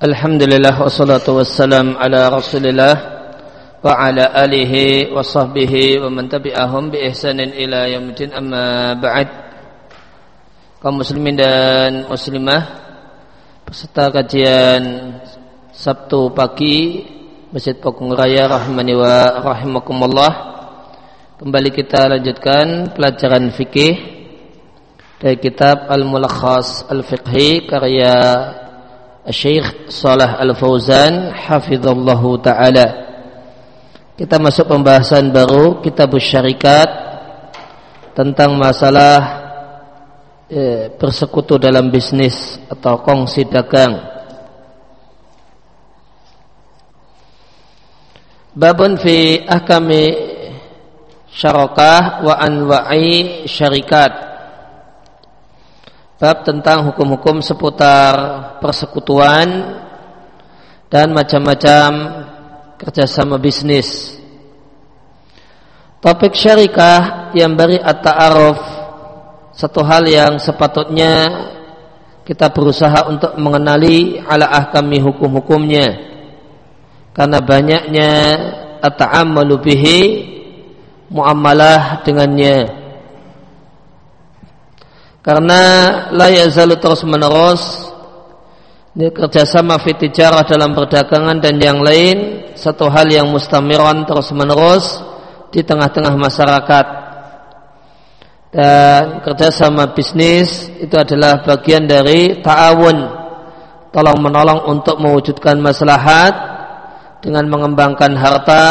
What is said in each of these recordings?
Alhamdulillah wassalatu wassalam ala rasulillah wa ala alihi wa sahbihi wa man tabi'ahum bi ihsanin ila yaumil amma ba'd. Kaum muslimin dan muslimah peserta kajian Sabtu pagi Masjid Pakung Raya rahimani wa rahimakumullah. Kembali kita lanjutkan pelajaran fikih dari kitab Al-Mulakhas Al-Fiqhi karya Syekh Salah Al-Fauzan hafizallahu taala. Kita masuk pembahasan baru kitab syarikat tentang masalah eh, persekutu dalam bisnis atau kongsi dagang. Babun fi ahkami syarakah wa anwa'i syarikat bab tentang hukum-hukum seputar persekutuan dan macam-macam kerjasama bisnis. Topik syarikah yang beri at-ta'aruf satu hal yang sepatutnya kita berusaha untuk mengenali ala ahkami hukum-hukumnya karena banyaknya at-ta'ammalu bihi muamalah dengannya karena la yazalu terus menerus ini kerjasama fitijarah dalam perdagangan dan yang lain satu hal yang mustamiran terus menerus di tengah-tengah masyarakat. Dan kerjasama bisnis itu adalah bagian dari ta'awun tolong menolong untuk mewujudkan maslahat dengan mengembangkan harta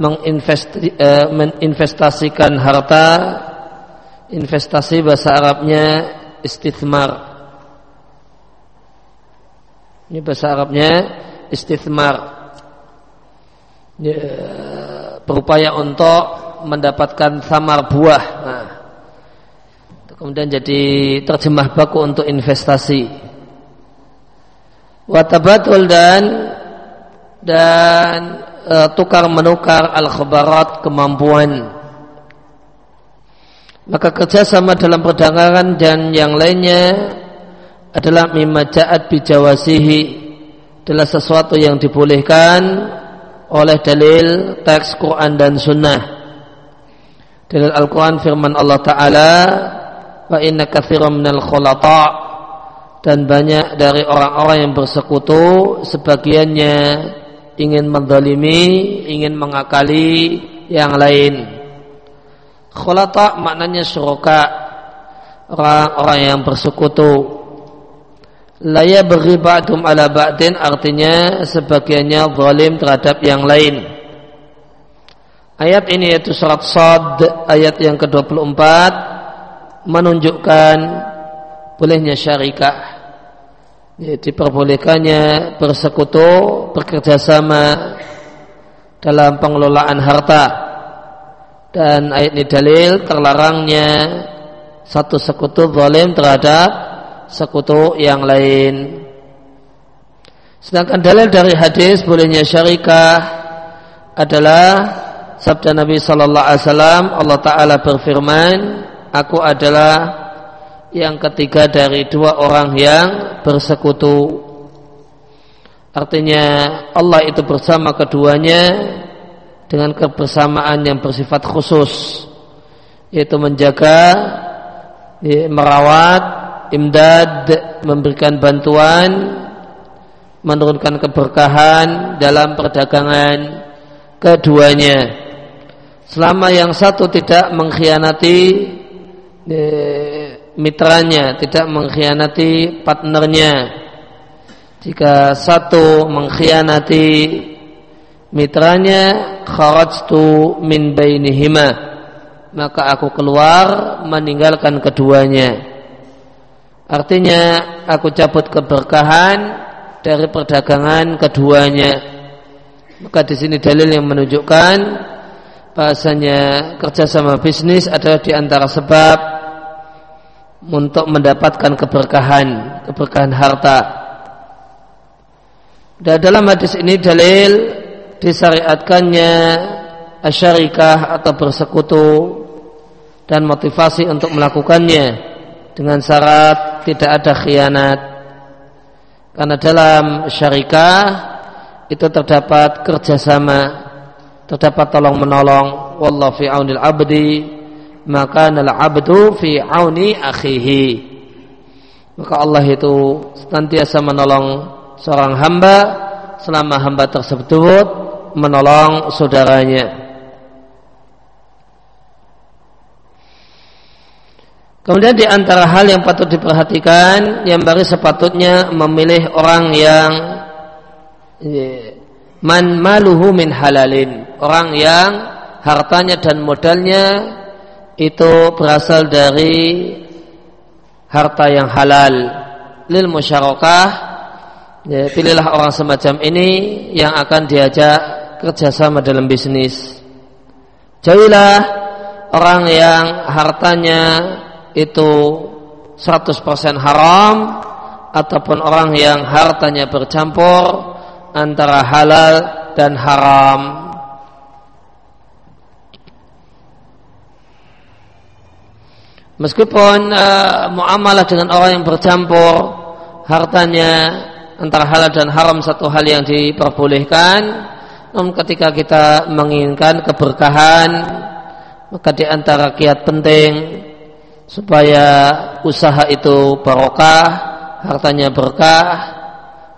eh, menginvestasikan harta investasi bahasa Arabnya istithmar. Ini bahasa Arabnya istithmar. Ya, berupaya untuk mendapatkan samar buah. Nah, kemudian jadi terjemah baku untuk investasi. Watabatul dan dan e, tukar menukar al khabarat kemampuan maka kerjasama dalam perdagangan dan yang lainnya adalah mimma ja'at bijawasihi adalah sesuatu yang dibolehkan oleh dalil teks Quran dan Sunnah. Dalil Al-Quran firman Allah Ta'ala wa inna kathiram minal dan banyak dari orang-orang yang bersekutu sebagiannya ingin mendalimi ingin mengakali yang lain Khulata maknanya syuraka orang-orang yang bersekutu. Laya beri ba'dum ala ba'din artinya sebagiannya zalim terhadap yang lain. Ayat ini yaitu surat Sad ayat yang ke-24 menunjukkan bolehnya syarikah. Ya, diperbolehkannya bersekutu, bekerjasama dalam pengelolaan harta dan ayat ini dalil terlarangnya satu sekutu zalim terhadap sekutu yang lain. Sedangkan dalil dari hadis bolehnya syarikah adalah sabda Nabi sallallahu alaihi wasallam Allah taala berfirman, "Aku adalah yang ketiga dari dua orang yang bersekutu." Artinya Allah itu bersama keduanya dengan kebersamaan yang bersifat khusus yaitu menjaga ya, merawat imdad memberikan bantuan menurunkan keberkahan dalam perdagangan keduanya. Selama yang satu tidak mengkhianati ya, mitranya tidak mengkhianati partnernya. Jika satu mengkhianati mitranya kharajtu min bainihima. Maka aku keluar meninggalkan keduanya. Artinya aku cabut keberkahan dari perdagangan keduanya. Maka di sini dalil yang menunjukkan bahasanya kerjasama bisnis adalah di antara sebab untuk mendapatkan keberkahan keberkahan harta. Dan dalam hadis ini dalil disyariatkannya asyarikah atau bersekutu dan motivasi untuk melakukannya dengan syarat tidak ada khianat Karena dalam syarikah itu terdapat kerjasama, terdapat tolong menolong. Wallahu fi aunil abdi, maka nal abdu fi auni akhihi. Maka Allah itu senantiasa menolong seorang hamba selama hamba tersebut menolong saudaranya. Kemudian di antara hal yang patut diperhatikan yang baru sepatutnya memilih orang yang ya, man maluhu min halalin, orang yang hartanya dan modalnya itu berasal dari harta yang halal lil musyarakah ya, pilihlah orang semacam ini yang akan diajak kerjasama dalam bisnis jauhilah orang yang hartanya itu 100% haram ataupun orang yang hartanya bercampur antara halal dan haram. Meskipun uh, muamalah dengan orang yang bercampur hartanya antara halal dan haram satu hal yang diperbolehkan, namun ketika kita menginginkan keberkahan, maka di antara kiat penting supaya usaha itu barokah, hartanya berkah,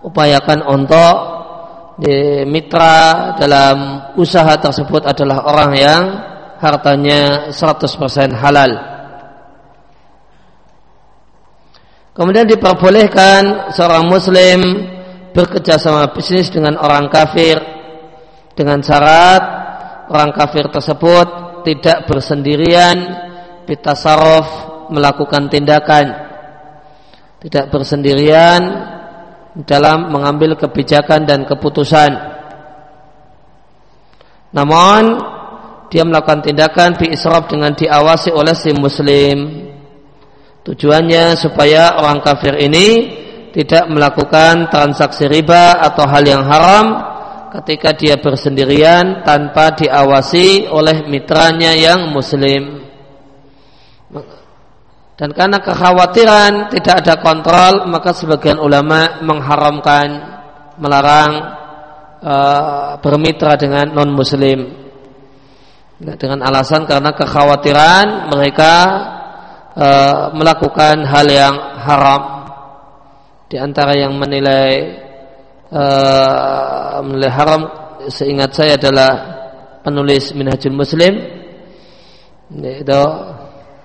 upayakan untuk di mitra dalam usaha tersebut adalah orang yang hartanya 100% halal. Kemudian diperbolehkan seorang muslim bekerja sama bisnis dengan orang kafir dengan syarat orang kafir tersebut tidak bersendirian bitasarruf melakukan tindakan. Tidak bersendirian dalam mengambil kebijakan dan keputusan. Namun dia melakukan tindakan bi israf dengan diawasi oleh si muslim. Tujuannya supaya orang kafir ini tidak melakukan transaksi riba atau hal yang haram ketika dia bersendirian tanpa diawasi oleh mitranya yang muslim dan karena kekhawatiran tidak ada kontrol, maka sebagian ulama mengharamkan, melarang uh, bermitra dengan non muslim. Nah, dengan alasan karena kekhawatiran mereka uh, melakukan hal yang haram. Di antara yang menilai uh, menilai haram seingat saya adalah penulis Minhajul Muslim itu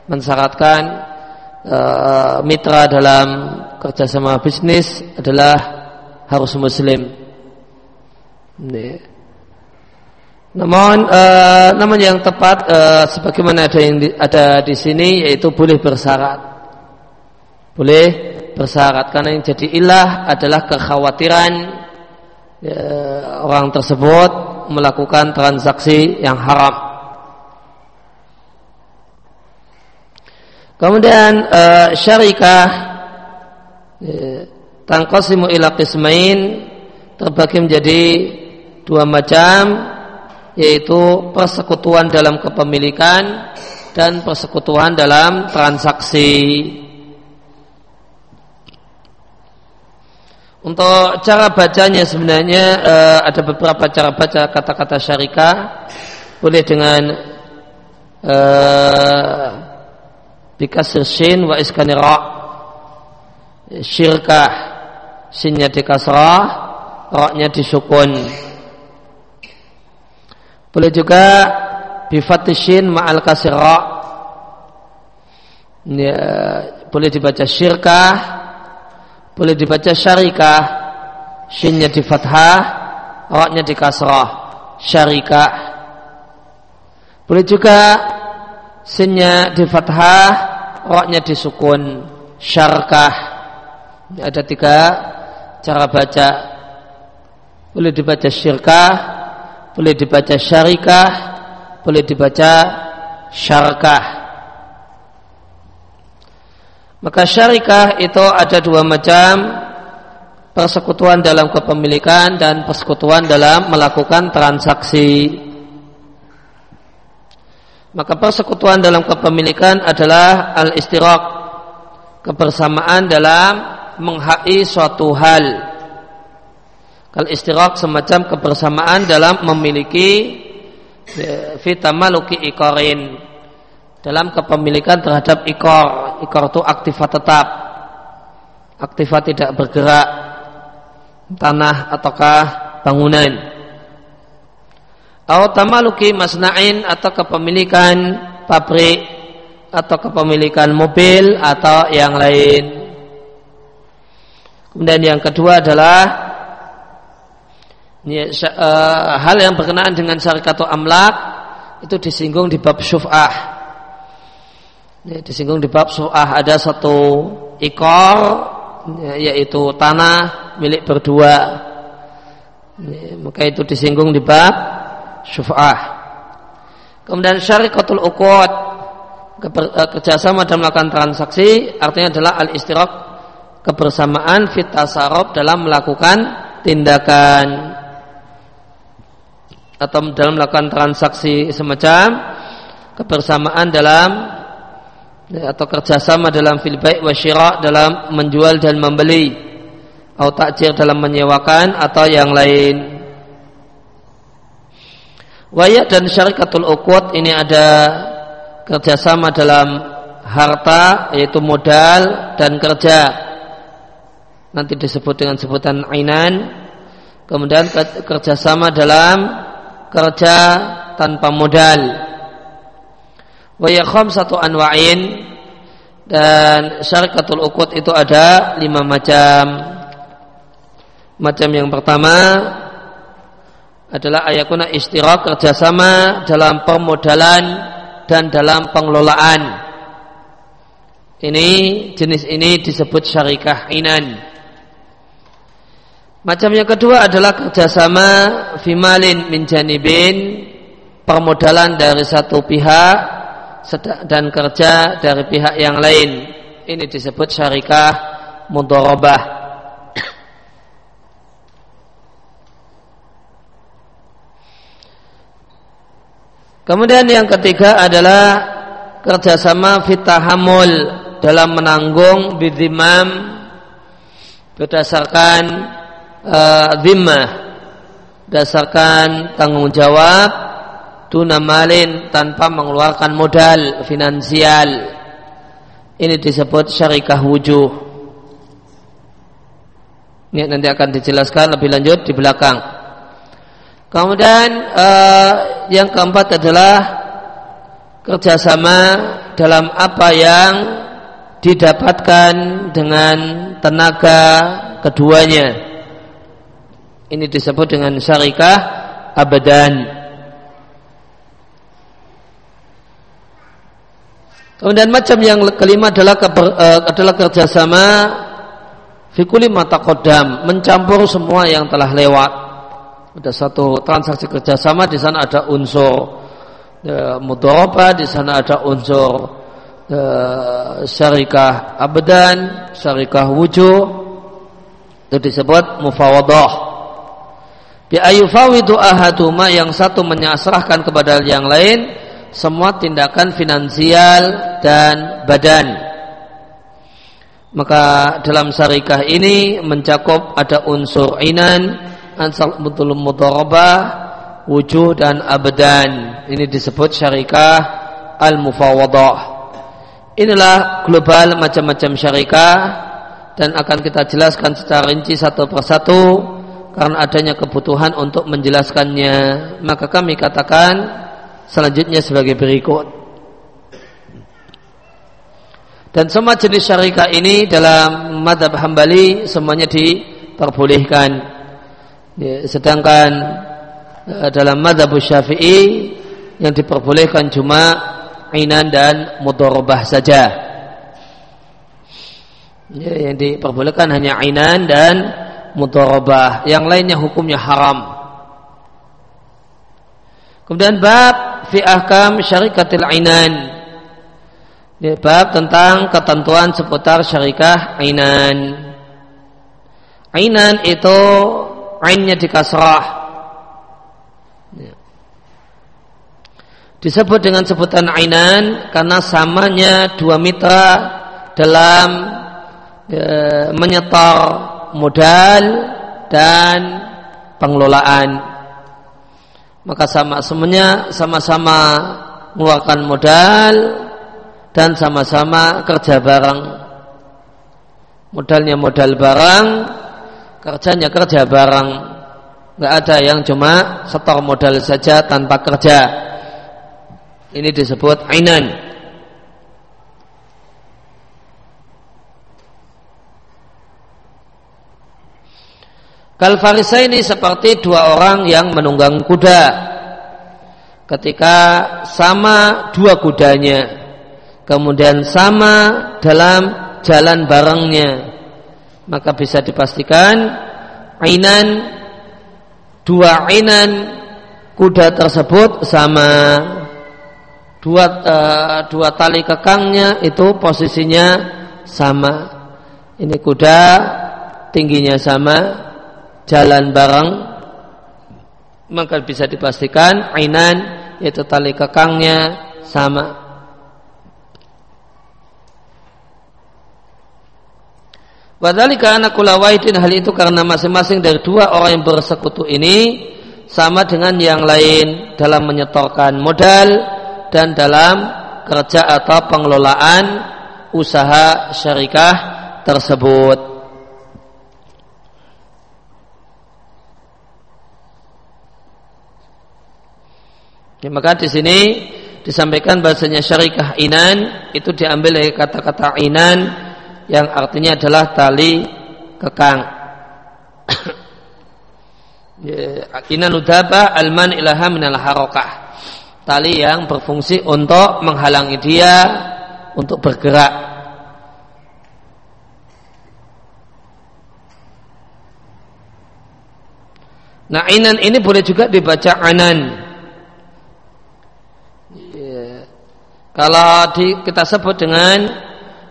mensyaratkan uh, mitra dalam kerjasama bisnis adalah harus muslim. Ini. Namun, uh, namun yang tepat uh, sebagaimana ada yang di, ada di sini yaitu boleh bersyarat, boleh bersyarat karena yang jadi ilah adalah kekhawatiran uh, orang tersebut melakukan transaksi yang haram. Kemudian uh, syarikah uh, tangkosimu ila qismain terbagi menjadi dua macam yaitu persekutuan dalam kepemilikan dan persekutuan dalam transaksi. Untuk cara bacanya sebenarnya uh, ada beberapa cara baca kata-kata syarikah boleh dengan uh, bikasir shin wa iskani ra. Syirkah sinnya di kasrah ra-nya disukun. Boleh juga bifatishin ma'al kasir ya, boleh dibaca syirkah boleh dibaca syarikah. Shinnya di fathah ra-nya di kasrah. Syarikah. Boleh juga sinnya di fathah roknya disukun syarkah ada tiga cara baca. Boleh dibaca syirkah boleh dibaca syarikah boleh dibaca syarkah maka syarikah itu ada dua macam. Persekutuan dalam kepemilikan dan persekutuan dalam melakukan transaksi. Maka persekutuan dalam kepemilikan adalah al-istirak kebersamaan dalam menghai suatu hal. Kal istirak semacam kebersamaan dalam memiliki e, fitamaluki ikorin dalam kepemilikan terhadap ikor. Ikor itu aktifat tetap. Aktifat tidak bergerak tanah ataukah bangunan. Atau tamaluki masna'in atau kepemilikan pabrik atau kepemilikan mobil atau yang lain. Kemudian yang kedua adalah uh, hal yang berkenaan dengan syarikat atau amlak itu disinggung di bab syuf'ah ya, disinggung di bab syuf'ah ada satu ikor ya, yaitu tanah milik berdua. Ya, maka itu disinggung di bab syuf'ah. Kemudian syarikatul uqud. Eh, kerjasama dalam melakukan transaksi artinya adalah al-istiraq kebersamaan fit tasarruf dalam melakukan tindakan. Atau dalam melakukan transaksi semacam kebersamaan dalam atau kerjasama dalam fil baik wa dalam menjual dan membeli. Atau takjir dalam menyewakan atau yang lain. Waya dan syarikatul uqud ini ada kerjasama dalam harta yaitu modal dan kerja. Nanti disebut dengan sebutan ainan kemudian kerjasama dalam kerja tanpa modal wa satu anwa'in. Dan syarikatul ukut itu ada lima macam. Macam yang pertama adalah ayakuna istirak kerjasama dalam permodalan dan dalam pengelolaan. Ini jenis ini disebut syarikah inan. Macam yang kedua adalah kerjasama fimalin min janibin permodalan dari satu pihak dan kerja dari pihak yang lain. Ini disebut syarikah mudorobah. Kemudian yang ketiga adalah kerjasama fitahamul dalam menanggung bidimam berdasarkan uh, dasarkan tanggung jawab tuna malin tanpa mengeluarkan modal finansial. Ini disebut syarikah wujuh. Ini nanti akan dijelaskan lebih lanjut di belakang. Kemudian uh, yang keempat adalah kerjasama dalam apa yang didapatkan dengan tenaga keduanya. Ini disebut dengan syarikah abadan. Kemudian macam yang kelima adalah keber, uh, adalah kerjasama fikuli mata kodam mencampur semua yang telah lewat. Ada satu transaksi kerjasama di sana ada unsur uh, mudoroba, di sana ada unsur uh, syarikah abadan, syarikah wujud itu disebut mufawadah Bi ayufawidu ahaduma yang satu menyasrahkan kepada yang lain semua tindakan finansial dan badan. Maka dalam syarikah ini mencakup ada unsur inan, ansal betul mudharabah, wujuh dan abadan. Ini disebut syarikah al-mufawadah. Inilah global macam-macam syarikah dan akan kita jelaskan secara rinci satu persatu karena adanya kebutuhan untuk menjelaskannya maka kami katakan selanjutnya sebagai berikut. Dan semua jenis syarikah ini dalam madhab hambali semuanya diperbolehkan. Ya, sedangkan uh, dalam madhab syafi'i yang diperbolehkan cuma inan dan mudorobah saja. Ya, yang diperbolehkan hanya inan dan mutarabah yang lainnya hukumnya haram kemudian bab fi ahkam syarikatil ainan. Ini bab tentang ketentuan seputar syarikah ainan. Ainan itu ainnya di kasrah. Disebut dengan sebutan ainan karena samanya dua mitra dalam e, menyetor modal dan pengelolaan maka sama semuanya sama-sama mengeluarkan modal dan sama-sama kerja bareng. Modalnya modal barang kerjanya kerja bareng. Nggak ada yang cuma setor modal saja tanpa kerja. Ini disebut ainan Kal ini seperti dua orang yang menunggang kuda. Ketika sama dua kudanya, kemudian sama dalam jalan barengnya, maka bisa dipastikan ainan dua ainan kuda tersebut sama dua uh, dua tali kekangnya itu posisinya sama. Ini kuda tingginya sama, jalan bareng maka bisa dipastikan ainan yaitu tali kekangnya sama Wadhalika anak wahidin hal itu karena masing-masing dari dua orang yang bersekutu ini sama dengan yang lain dalam menyetorkan modal dan dalam kerja atau pengelolaan usaha syarikah tersebut. Ya, maka di sini disampaikan bahasanya syarikah inan itu diambil dari kata-kata inan yang artinya adalah tali kekang. ya, inan udaba alman ilaha minal harokah. Tali yang berfungsi untuk menghalangi dia untuk bergerak. Nah inan ini boleh juga dibaca anan Kalau di, kita sebut dengan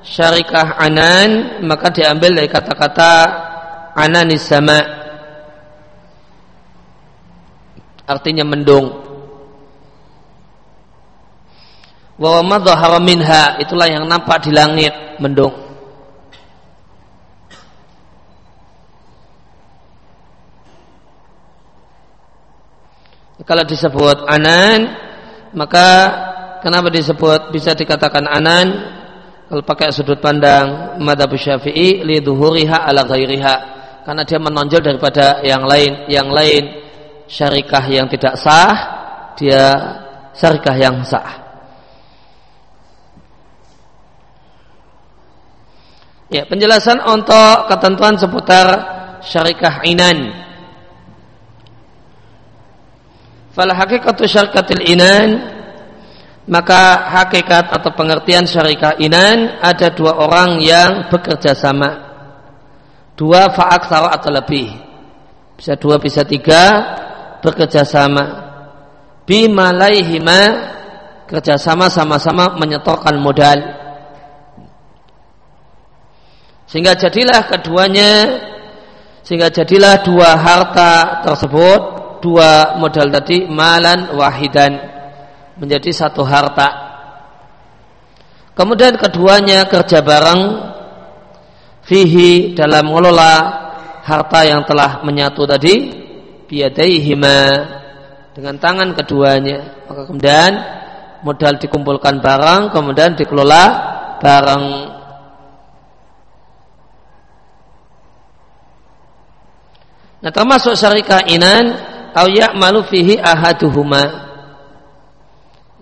syarikah anan maka diambil dari kata-kata ananis sama. Artinya mendung. Wa madhahara minha itulah yang nampak di langit mendung. Kalau disebut anan maka Kenapa disebut bisa dikatakan anan? Kalau pakai sudut pandang madhab syafi'i li duhuriha ala ghairiha. Karena dia menonjol daripada yang lain. Yang lain syarikah yang tidak sah, dia syarikah yang sah. Ya, penjelasan untuk ketentuan seputar syarikah inan. Fal hakikatu syarikatil inan maka hakikat atau pengertian syarikah inan ada dua orang yang bekerja sama. Dua fa'aksara atau lebih. Bisa dua bisa tiga bekerja sama. Bimalaihima kerjasama sama-sama menyetorkan modal. Sehingga jadilah keduanya sehingga jadilah dua harta tersebut dua modal tadi malan wahidan menjadi satu harta. Kemudian keduanya kerja bareng fihi dalam mengelola harta yang telah menyatu tadi biadaihima dengan tangan keduanya. Maka kemudian modal dikumpulkan bareng kemudian dikelola bareng. Nah termasuk syarikah inan au ya'malu fihi ahaduhuma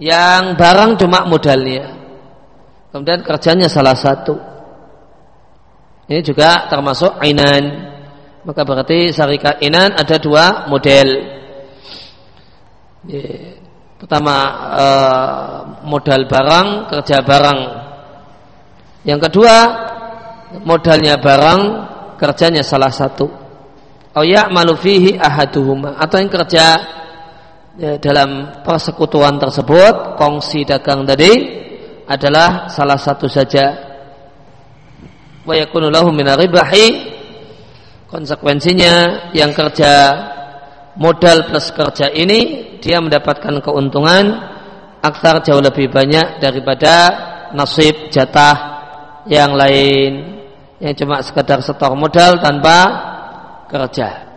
yang barang cuma modalnya. Kemudian kerjanya salah satu. Ini juga termasuk inan. Maka berarti syarikat inan ada dua model. Pertama eh, modal barang kerja barang. Yang kedua modalnya barang kerjanya salah satu. Oh ya malufihi ahaduhuma. Atau yang kerja ya, dalam persekutuan tersebut kongsi dagang tadi adalah salah satu saja wa yakunu konsekuensinya yang kerja modal plus kerja ini dia mendapatkan keuntungan aksar jauh lebih banyak daripada nasib jatah yang lain yang cuma sekedar setor modal tanpa kerja.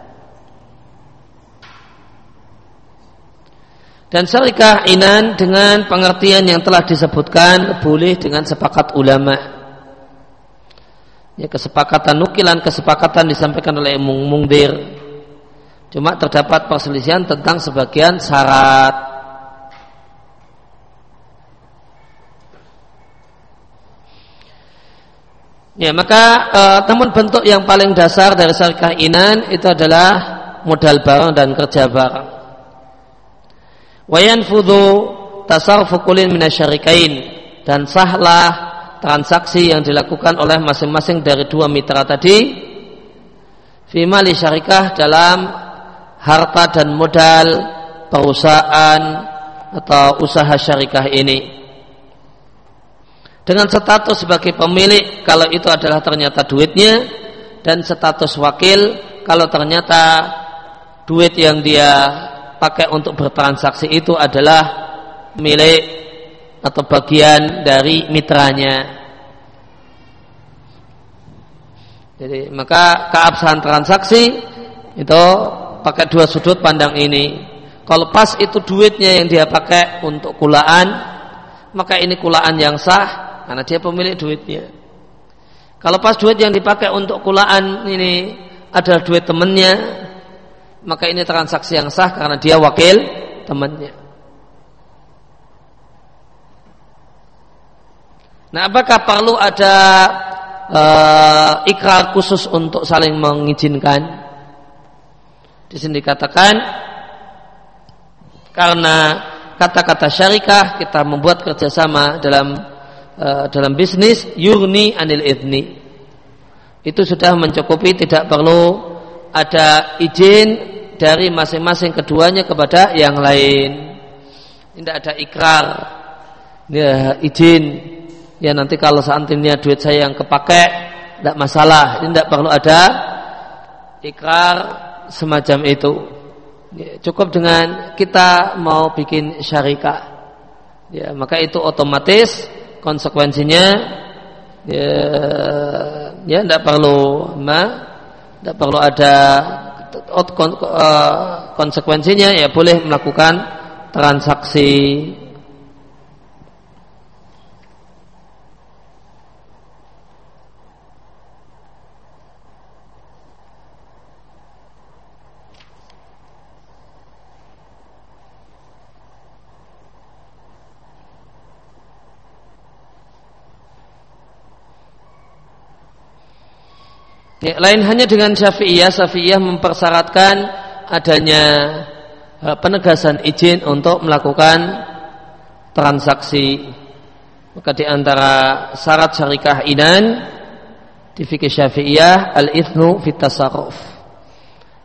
Dan syarikah inan dengan pengertian yang telah disebutkan boleh dengan sepakat ulama. Ya, kesepakatan nukilan kesepakatan disampaikan oleh Imam Mungdir. Cuma terdapat perselisihan tentang sebagian syarat. Ya, maka e, namun bentuk yang paling dasar dari syarikah inan itu adalah modal barang dan kerja barang. Wayan fudu tasarrufu kullin minasyarikain. Dan sahlah transaksi yang dilakukan oleh masing-masing dari dua mitra tadi fima li syarikah dalam harta dan modal perusahaan atau usaha syarikah ini. Dengan status sebagai pemilik kalau itu adalah ternyata duitnya dan status wakil kalau ternyata duit yang dia pakai untuk bertransaksi itu adalah milik atau bagian dari mitranya. Jadi maka keabsahan transaksi itu pakai dua sudut pandang ini. Kalau pas itu duitnya yang dia pakai untuk kulaan, maka ini kulaan yang sah karena dia pemilik duitnya. Kalau pas duit yang dipakai untuk kulaan ini adalah duit temannya, maka ini transaksi yang sah karena dia wakil temannya. Nah, apakah perlu ada uh, ikrar khusus untuk saling mengizinkan? Di sini dikatakan karena kata-kata syarikah kita membuat kerjasama dalam Eh, dalam bisnis yurni anil idni itu sudah mencukupi tidak perlu ada izin dari masing-masing keduanya kepada yang lain. Tidak ada ikrar. Ya izin. Ya nanti kalau seandainya duit saya yang kepake tidak masalah. Ini tidak perlu ada ikrar semacam itu. Ya, cukup dengan kita mau bikin syarikat. Ya maka itu otomatis konsekuensinya ya ya tidak perlu. Ma tidak perlu ada eh, konsekuensinya ya boleh melakukan transaksi Ya, lain hanya dengan Syafi'iyah, Syafi'iyah mempersyaratkan adanya uh, penegasan izin untuk melakukan transaksi. Maka di antara syarat syarikah inan di fikih Syafi'iyah al-ithnu fit tasarruf.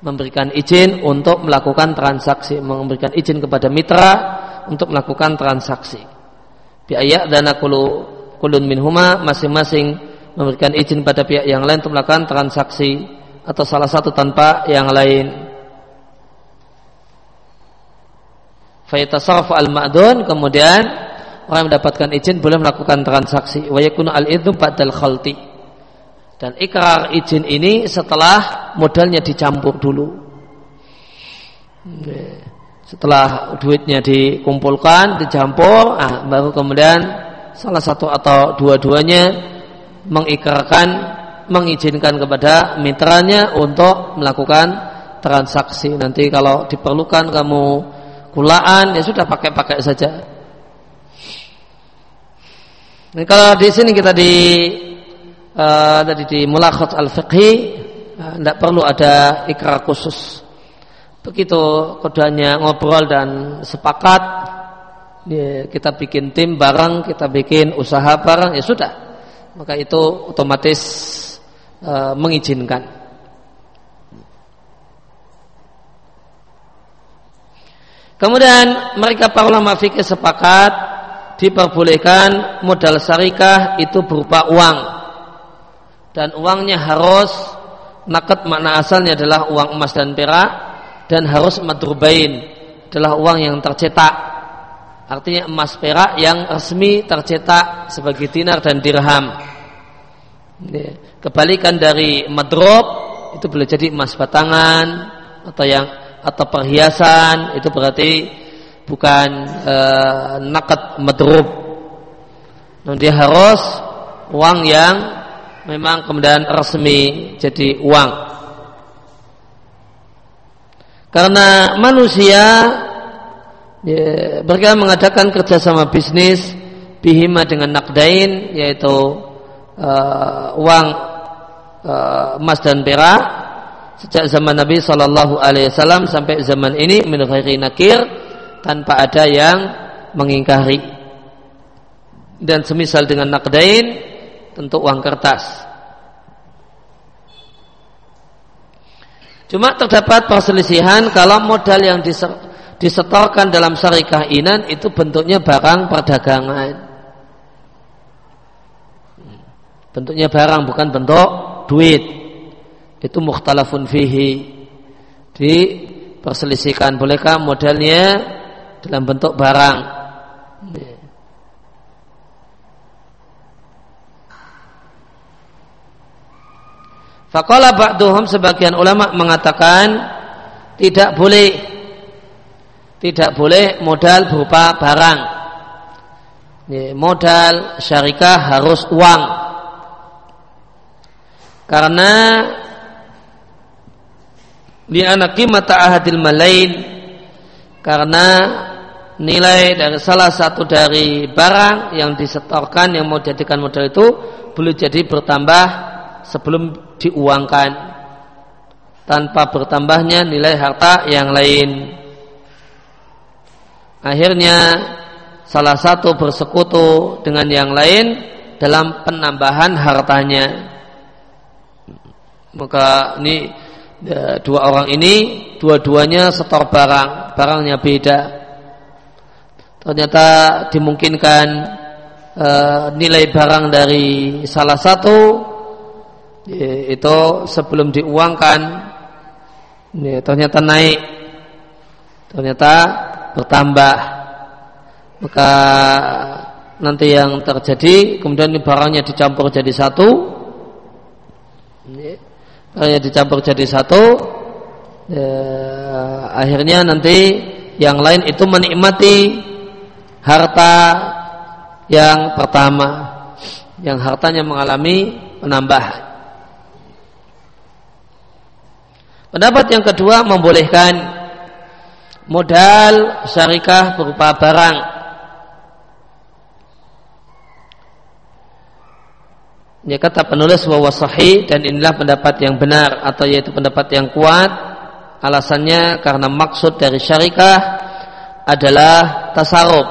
Memberikan izin untuk melakukan transaksi, memberikan izin kepada mitra untuk melakukan transaksi. Biaya dana kulu kulun minhuma masing-masing memberikan izin pada pihak yang lain untuk melakukan transaksi atau salah satu tanpa yang lain. Fayatasarrafu al-ma'dun kemudian orang yang mendapatkan izin boleh melakukan transaksi wa yakunu al-idzu ba'dal khalti. Dan ikrar izin ini setelah modalnya dicampur dulu. Setelah duitnya dikumpulkan, dicampur, ah, baru kemudian salah satu atau dua-duanya mengikrarkan mengizinkan kepada mitranya untuk melakukan transaksi. Nanti kalau diperlukan kamu kulaan ya sudah pakai-pakai saja. Nah, kalau di sini kita di uh, tadi di mulakhot al-fiqhi tidak uh, perlu ada ikrar khusus. Begitu kodanya ngobrol dan sepakat ya, kita bikin tim bareng kita bikin usaha bareng ya sudah maka itu otomatis e, mengizinkan. Kemudian mereka para ulama fikih sepakat diperbolehkan modal syarikah itu berupa uang dan uangnya harus nakad makna asalnya adalah uang emas dan perak dan harus madrubain adalah uang yang tercetak Artinya emas perak yang resmi tercetak sebagai dinar dan dirham. Kebalikan dari madrob itu boleh jadi emas batangan atau yang atau perhiasan itu berarti bukan e, nakat madrub. Namun dia harus uang yang memang kemudian resmi jadi uang. Karena manusia ya, mereka mengadakan kerjasama bisnis bihima dengan nakdain yaitu uh, uang uh, emas dan perak. Sejak zaman Nabi Shallallahu Alaihi Wasallam sampai zaman ini min nakir tanpa ada yang mengingkari. Dan semisal dengan nakdain tentu uang kertas. Cuma terdapat perselisihan kalau modal yang disetorkan dalam syarikah inan itu bentuknya barang perdagangan. Bentuknya barang bukan bentuk duit. Itu mukhtalafun fihi. Diperselisihkan bolehkah modelnya dalam bentuk barang. Fakola ba'duhum sebagian ulama mengatakan tidak boleh tidak boleh modal berupa barang. Modal syarikah harus uang. Karena di anak mata ahadil malain karena nilai dari salah satu dari barang yang disetorkan yang mau jadikan modal itu boleh jadi bertambah sebelum diuangkan tanpa bertambahnya nilai harta yang lain. Akhirnya salah satu bersekutu dengan yang lain dalam penambahan hartanya. Maka ini ya, dua orang ini dua-duanya setor barang. Barangnya beda. Ternyata dimungkinkan e, nilai barang dari salah satu ya, itu sebelum diuangkan ya, ternyata naik. Ternyata bertambah. Maka nanti yang terjadi kemudian barangnya dicampur jadi satu. Ya, hanya dicampur jadi satu. Ya, akhirnya nanti yang lain itu menikmati harta yang pertama. Yang hartanya mengalami penambahan pendapat yang kedua membolehkan modal syarikah berupa barang Ya kata penulis bahwa sahih dan inilah pendapat yang benar atau yaitu pendapat yang kuat. Alasannya karena maksud dari syarikah adalah tasaruf.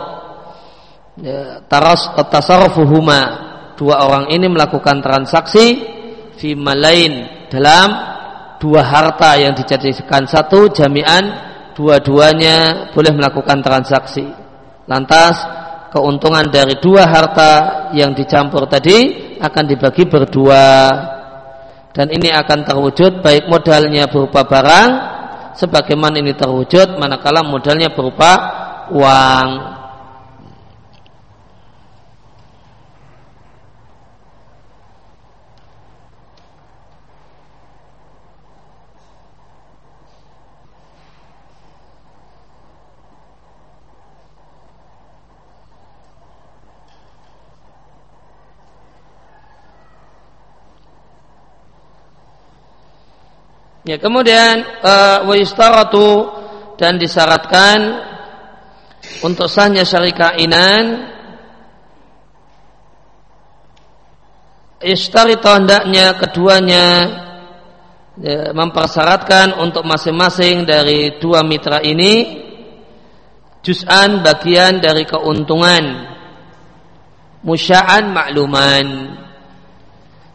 Ya, taras tasarufuhuma. Dua orang ini melakukan transaksi fi malain dalam dua harta yang dijadikan satu jami'an dua-duanya boleh melakukan transaksi. Lantas keuntungan dari dua harta yang dicampur tadi akan dibagi berdua dan ini akan terwujud baik modalnya berupa barang sebagaimana ini terwujud manakala modalnya berupa uang Ya, kemudian uh, dan disyaratkan untuk sahnya syarikah inan istarito hendaknya keduanya ya, mempersyaratkan untuk masing-masing dari dua mitra ini juz'an bagian dari keuntungan musya'an makluman.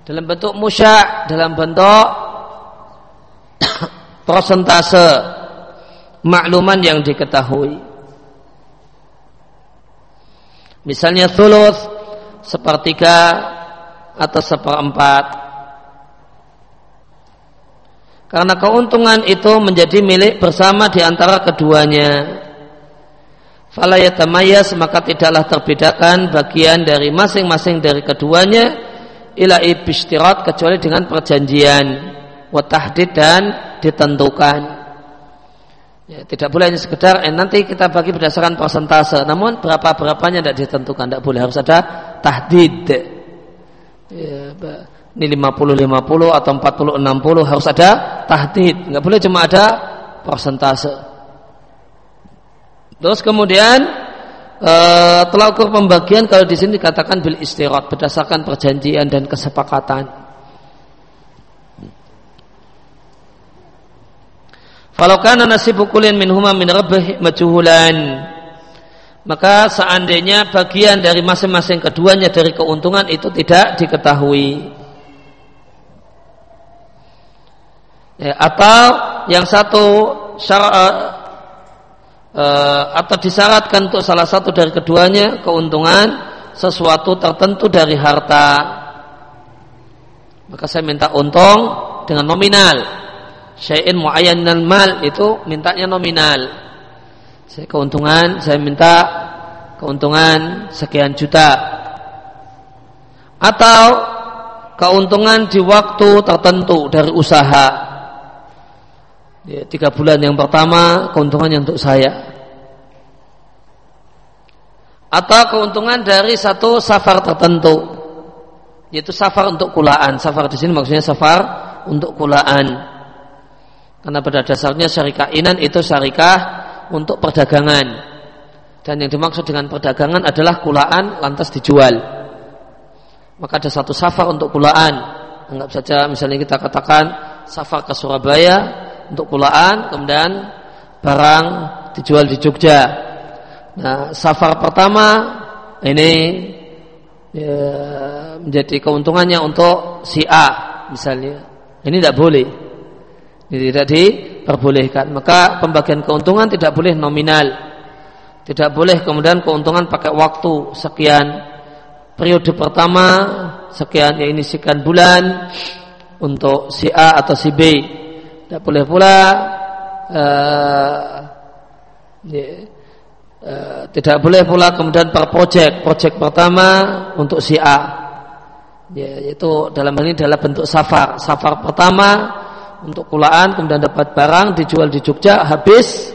Dalam bentuk musya' dalam bentuk persentase makluman yang diketahui. Misalnya thuluth sepertiga atau seperempat. Karena keuntungan itu menjadi milik bersama di antara keduanya. Fala yatamayas maka tidaklah terbedakan bagian dari masing-masing dari keduanya ila ibishtirat kecuali dengan perjanjian watahdid dan ditentukan Ya, tidak boleh hanya sekedar eh, nanti kita bagi berdasarkan persentase. Namun berapa berapanya tidak ditentukan, tidak boleh harus ada tahdid. Ya, ini 50 50 atau 40 60 harus ada tahdid. Enggak boleh cuma ada persentase. Terus kemudian uh, telah ukur pembagian kalau di sini dikatakan bil istirat berdasarkan perjanjian dan kesepakatan. Kalau kana nasibu kulin min huma min rabbih majhulan. Maka seandainya bagian dari masing-masing keduanya dari keuntungan itu tidak diketahui. Ya, atau yang satu syara, uh, atau disyaratkan untuk salah satu dari keduanya keuntungan sesuatu tertentu dari harta. Maka saya minta untung dengan nominal syai'in muayyanan mal itu mintanya nominal. Saya keuntungan, saya minta keuntungan sekian juta. Atau keuntungan di waktu tertentu dari usaha. Ya, tiga bulan yang pertama keuntungannya untuk saya. Atau keuntungan dari satu safar tertentu, yaitu safar untuk kulaan. Safar di sini maksudnya safar untuk kulaan. Karena pada dasarnya syarikah inan itu syarikah untuk perdagangan. Dan yang dimaksud dengan perdagangan adalah kulaan lantas dijual. Maka ada satu safar untuk kulaan. Anggap saja misalnya kita katakan safar ke Surabaya untuk kulaan, kemudian barang dijual di Jogja. Nah, safar pertama ini ya, menjadi keuntungannya untuk si A misalnya. Ini tidak boleh. Ini tidak diperbolehkan. Maka pembagian keuntungan tidak boleh nominal. Tidak boleh kemudian keuntungan pakai waktu sekian periode pertama sekian ya ini sekian bulan untuk si A atau si B. Tidak boleh pula uh, ya, uh, tidak boleh pula kemudian per project. Project pertama untuk si A. Ya, yaitu dalam hal ini adalah bentuk safar. Safar pertama untuk kulaan kemudian dapat barang dijual di Jogja habis.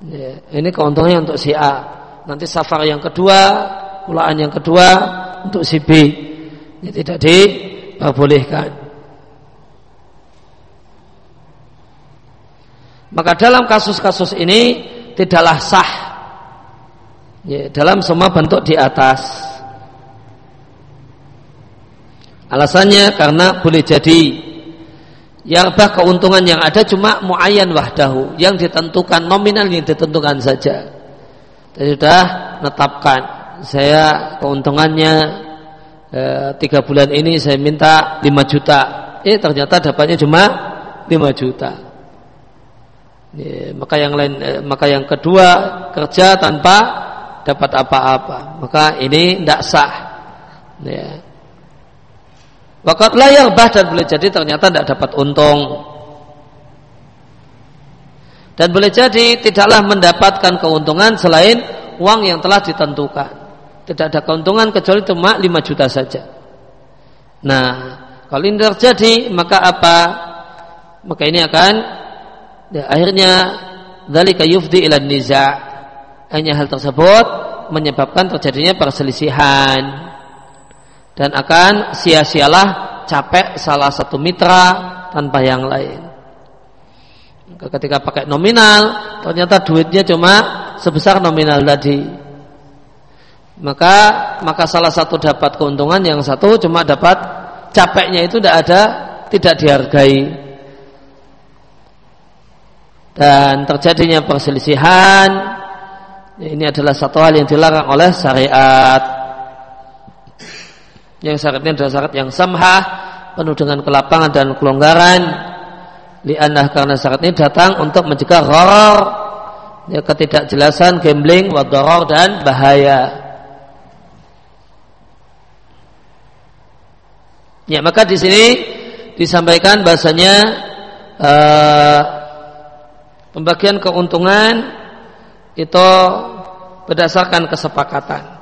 Ya, ini keuntungannya untuk si A. Nanti safar yang kedua kulaan yang kedua untuk si B. Ini tidak diperbolehkan. Maka dalam kasus-kasus ini tidaklah sah. Ya, dalam semua bentuk di atas. Alasannya karena boleh jadi yang bah keuntungan yang ada cuma muayyan wahdahu. Yang ditentukan nominal yang ditentukan saja. Saya sudah menetapkan. Saya keuntungannya e, tiga bulan ini saya minta 5 juta. Eh ternyata dapatnya cuma 5 juta. E, maka yang lain e, maka yang kedua kerja tanpa dapat apa-apa. Maka ini tidak sah. Ya Wakat layar bah dan boleh jadi ternyata tidak dapat untung. Dan boleh jadi tidaklah mendapatkan keuntungan selain uang yang telah ditentukan. Tidak ada keuntungan kecuali cuma 5 juta saja. Nah, kalau ini terjadi maka apa? Maka ini akan ya, akhirnya dari yufdi ila niza. Hanya hal tersebut menyebabkan terjadinya perselisihan dan akan sia-sialah capek salah satu mitra tanpa yang lain. Ketika pakai nominal, ternyata duitnya cuma sebesar nominal tadi. Maka maka salah satu dapat keuntungan, yang satu cuma dapat capeknya itu tidak ada, tidak dihargai. Dan terjadinya perselisihan, ini adalah satu hal yang dilarang oleh syariat yang syaratnya adalah syarat yang samhah penuh dengan kelapangan dan kelonggaran. Lianah karena syarat ini datang untuk mencegah gharar ya, ketidakjelasan gambling wadoror dan bahaya. Ya maka di sini disampaikan bahasanya uh, pembagian keuntungan itu berdasarkan kesepakatan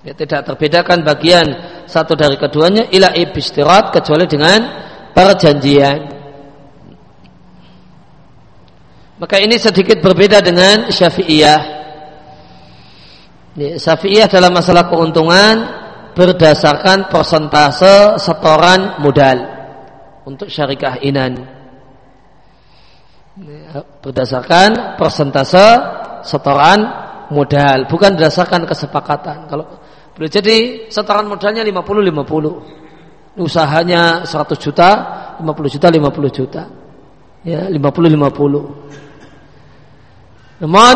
Ya, tidak terbedakan bagian satu dari keduanya ila ibistirat kecuali dengan perjanjian. Maka ini sedikit berbeda dengan Syafi'iyah. Syafi'iyah dalam masalah keuntungan berdasarkan persentase setoran modal untuk syarikah inan. Berdasarkan persentase setoran modal, bukan berdasarkan kesepakatan. Kalau boleh jadi setoran modalnya 50-50. Usahanya 100 juta, 50 juta, 50 juta. Ya, 50-50. Namun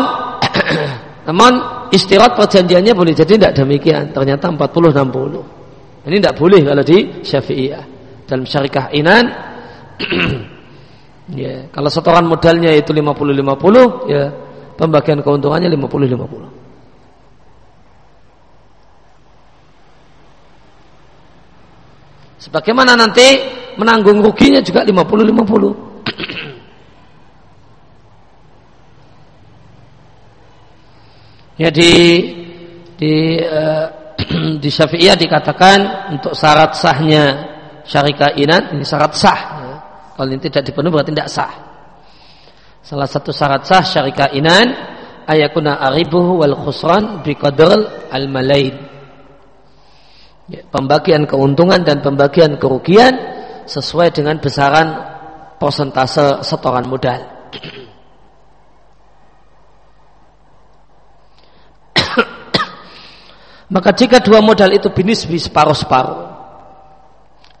namun istirat perjanjiannya boleh jadi tidak demikian. Ternyata 40-60. Ini tidak boleh kalau di Syafi'iyah. Dalam syarikah inan ya, kalau setoran modalnya itu 50-50 ya pembagian keuntungannya 50-50. Sebagaimana nanti menanggung ruginya juga 50-50. Ya di di uh, di Syafi'iyah dikatakan untuk syarat sahnya syarikah inat ini syarat sah. Ya. Kalau ini tidak dipenuhi berarti tidak sah. Salah satu syarat sah syarikah inan ayakuna aribuhu wal khusran biqadril al malain. Ya, pembagian keuntungan dan pembagian kerugian sesuai dengan besaran persentase setoran modal. Maka jika dua modal itu binisbi separuh-separuh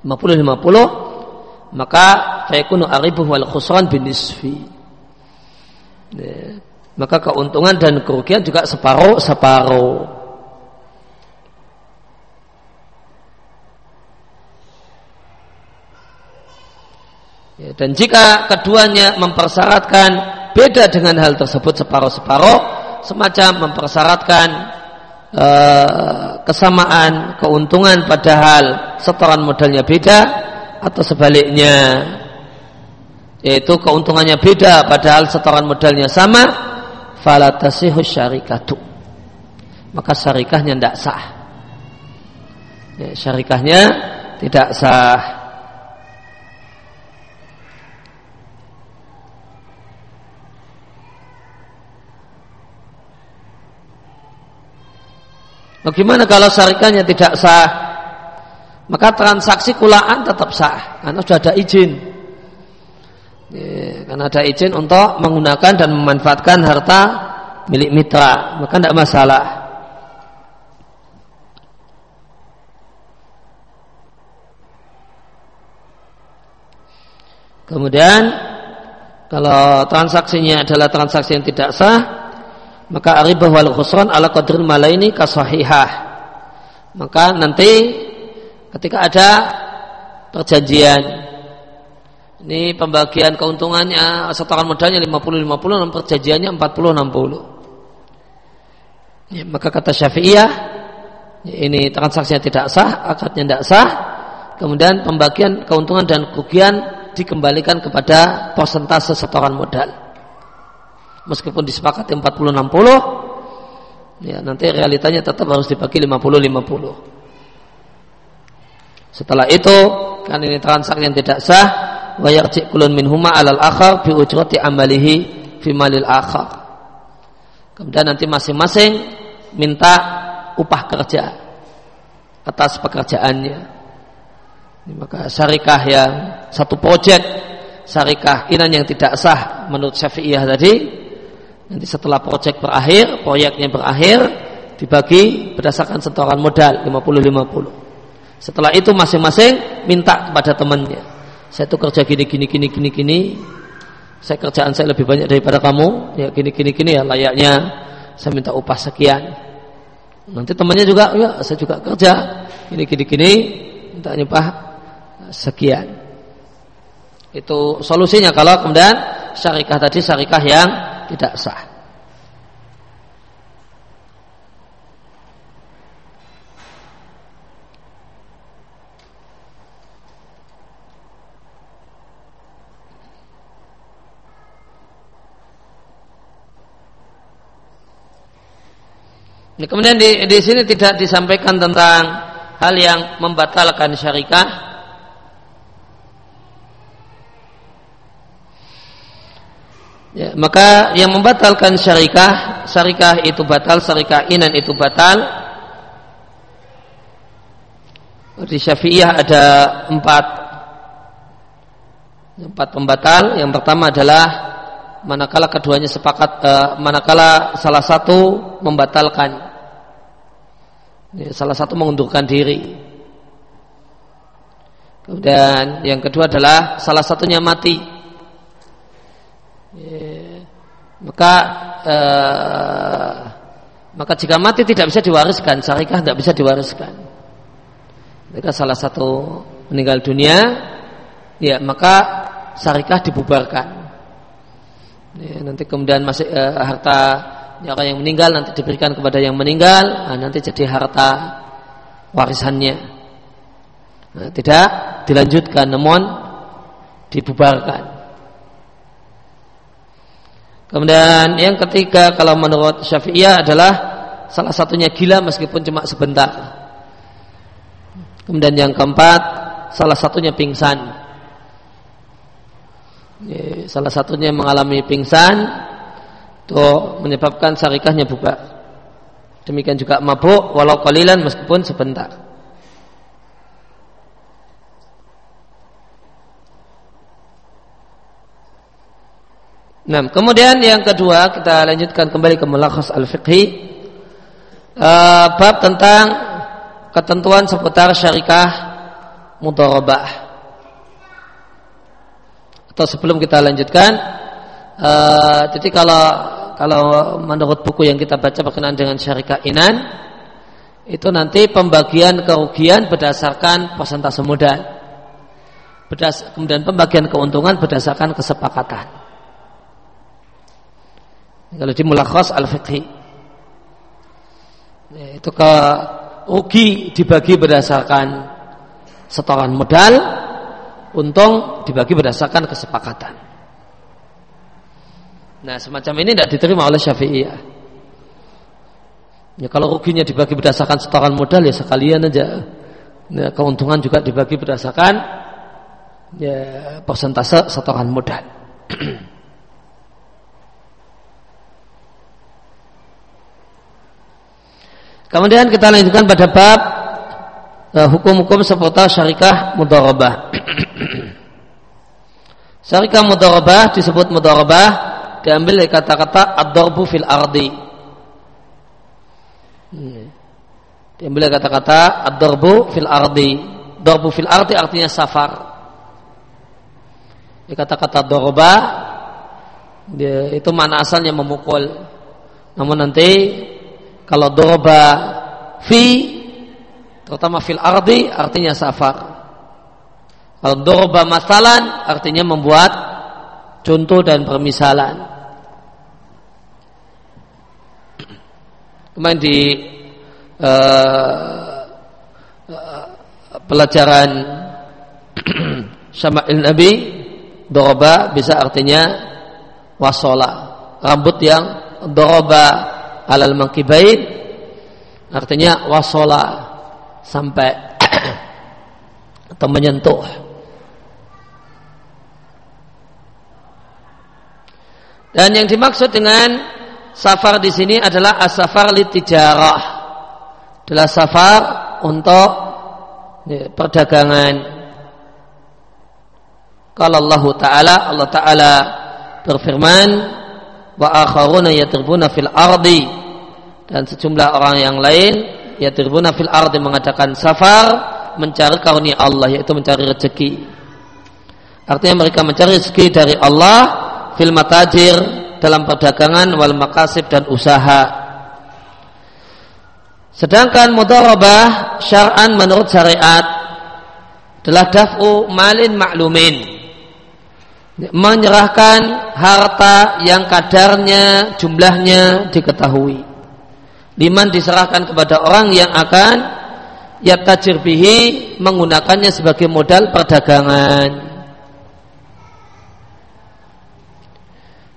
50-50 maka fayakunu aribuh wal khusran binisfi ya. maka keuntungan dan kerugian juga separuh-separuh ya, dan jika keduanya mempersyaratkan beda dengan hal tersebut separuh-separuh semacam mempersyaratkan Eh, kesamaan keuntungan padahal setoran modalnya beda atau sebaliknya yaitu keuntungannya beda padahal setoran modalnya sama falatasihu syarikatu. Maka syarikahnya tidak sah. Ya, syarikahnya tidak sah Bagaimana kalau syarikahnya tidak sah? Maka transaksi kulaan tetap sah karena sudah ada izin. Ya, karena ada izin untuk menggunakan dan memanfaatkan harta milik mitra, maka tidak masalah. Kemudian kalau transaksinya adalah transaksi yang tidak sah, maka aribah wal khusran ala qadril malaini kasahihah maka nanti ketika ada perjanjian ini pembagian keuntungannya setoran modalnya 50-50 dan perjanjiannya 40-60 ya, maka kata syafi'iyah ya, ini transaksinya tidak sah akadnya tidak sah kemudian pembagian keuntungan dan kerugian dikembalikan kepada persentase setoran modal meskipun disepakati 40-60 ya nanti realitanya tetap harus dibagi 50-50 setelah itu kan ini transaksi yang tidak sah wa yarji kulun minhuma alal akhar bi ujrati amalihi fi malil akhar. Kemudian nanti masing-masing minta upah kerja atas pekerjaannya. Maka syarikah yang satu proyek syarikah inan yang tidak sah menurut Syafi'iyah tadi Nanti setelah proyek berakhir, proyeknya berakhir, dibagi berdasarkan setoran modal 50-50. Setelah itu masing-masing minta kepada temannya. Saya tuh kerja gini gini gini gini gini. Saya kerjaan saya lebih banyak daripada kamu. Ya gini gini gini ya layaknya saya minta upah sekian. Nanti temannya juga ya saya juga kerja gini gini gini minta upah sekian. Itu solusinya kalau kemudian syarikah tadi syarikah yang tidak sah. Kemudian di, di sini tidak disampaikan tentang hal yang membatalkan syarikah Ya, maka yang membatalkan syarikah, syarikah itu batal, syarikah inan itu batal. Di Syafi'iyah ada empat empat pembatal. Yang pertama adalah manakala keduanya sepakat, uh, manakala salah satu membatalkan, ya, salah satu mengundurkan diri. Kemudian yang kedua adalah salah satunya mati maka uh, maka jika mati tidak bisa diwariskan syarikah tidak bisa diwariskan. Jika salah satu meninggal dunia ya maka syarikah dibubarkan. Ya, nanti kemudian masih uh, harta ya, orang yang meninggal nanti diberikan kepada yang meninggal nah, nanti jadi harta warisannya. Nah, tidak dilanjutkan namun dibubarkan Kemudian yang ketiga kalau menurut Syafi'iyah adalah salah satunya gila meskipun cuma sebentar. Kemudian yang keempat salah satunya pingsan. Salah satunya mengalami pingsan itu menyebabkan syarikahnya buka. Demikian juga mabuk walau kalilan meskipun sebentar. Nah, kemudian yang kedua kita lanjutkan kembali ke mulakhas al-fiqhi uh, bab tentang ketentuan seputar syarikah mudharabah. Atau sebelum kita lanjutkan uh, jadi kalau kalau menurut buku yang kita baca berkenaan dengan syarikah inan itu nanti pembagian kerugian berdasarkan persentase modal. Berdas, kemudian pembagian keuntungan berdasarkan kesepakatan. Kalau di mulakhas al-fiqhi. Ya, itu ke rugi dibagi berdasarkan setoran modal, untung dibagi berdasarkan kesepakatan. Nah, semacam ini tidak diterima oleh Syafi'iyah. Ya, kalau ruginya dibagi berdasarkan setoran modal ya sekalian aja. Ya, keuntungan juga dibagi berdasarkan ya persentase setoran modal. Kemudian kita lanjutkan pada bab uh, hukum-hukum seputar syarikah mudharabah. syarikah mudharabah disebut mudharabah diambil dari kata-kata ad-darbu fil ardi. Hmm. Diambil dari kata-kata ad-darbu fil ardi. Darbu fil ardi artinya safar. Di kata-kata doroba itu mana asalnya memukul. Namun nanti kalau doroba fi terutama fil ardi artinya safar. Kalau doroba masalan artinya membuat contoh dan permisalan. Kemarin di uh, pelajaran Syama'il Nabi Doroba bisa artinya wasola Rambut yang Doroba alal mangkibain. Artinya wasola sampai atau menyentuh. Dan yang dimaksud dengan safar di sini adalah asafar litijarah adalah safar untuk perdagangan. Kalau Allah Ta'ala Allah Ta'ala berfirman wa akharuna yadribuna fil ardi. Dan sejumlah orang yang lain yadribuna fil ardi mengadakan safar mencari karunia Allah yaitu mencari rezeki. Artinya mereka mencari rezeki dari Allah fil matajir dalam perdagangan wal makasib dan usaha. Sedangkan mudharabah syar'an menurut syariat adalah daf'u malin maklumin menyerahkan harta yang kadarnya jumlahnya diketahui. Liman diserahkan kepada orang yang akan yatajir bihi menggunakannya sebagai modal perdagangan.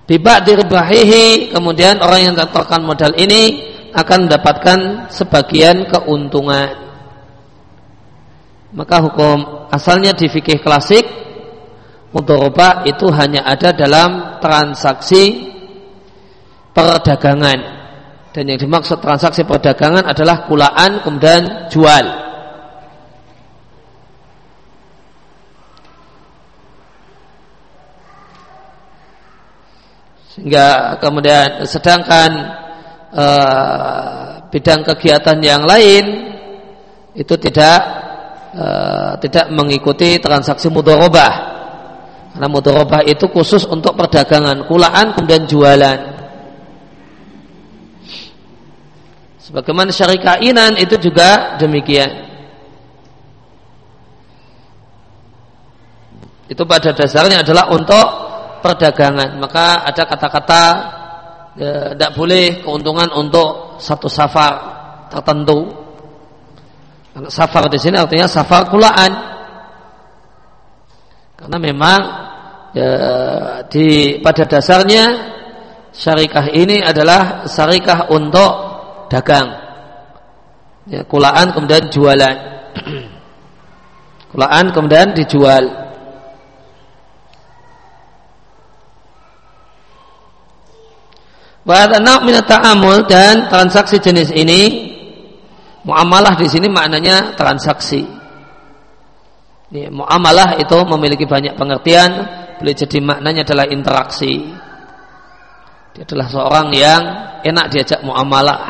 Tiba dirbahihi kemudian orang yang tertorkan modal ini akan mendapatkan sebagian keuntungan. Maka hukum asalnya di fikih klasik mudorobah itu hanya ada dalam transaksi perdagangan. Dan yang dimaksud transaksi perdagangan adalah kulaan kemudian jual. Sehingga kemudian sedangkan uh, bidang kegiatan yang lain itu tidak uh, tidak mengikuti transaksi mudorobah karena mudorobah itu khusus untuk perdagangan, kulaan kemudian jualan. Sebagaimana syarikat inan itu juga demikian. Itu pada dasarnya adalah untuk perdagangan. Maka ada kata-kata tidak ya, boleh keuntungan untuk satu safar tertentu. Safar di sini artinya safar kulaan karena memang ya, di pada dasarnya syarikah ini adalah syarikah untuk dagang. Ya, kulaan kemudian jualan. kulaan kemudian dijual. Wa'adana ta'amul dan transaksi jenis ini muamalah di sini maknanya transaksi. Ya, muamalah itu memiliki banyak pengertian, boleh jadi maknanya adalah interaksi. Dia adalah seorang yang enak diajak muamalah.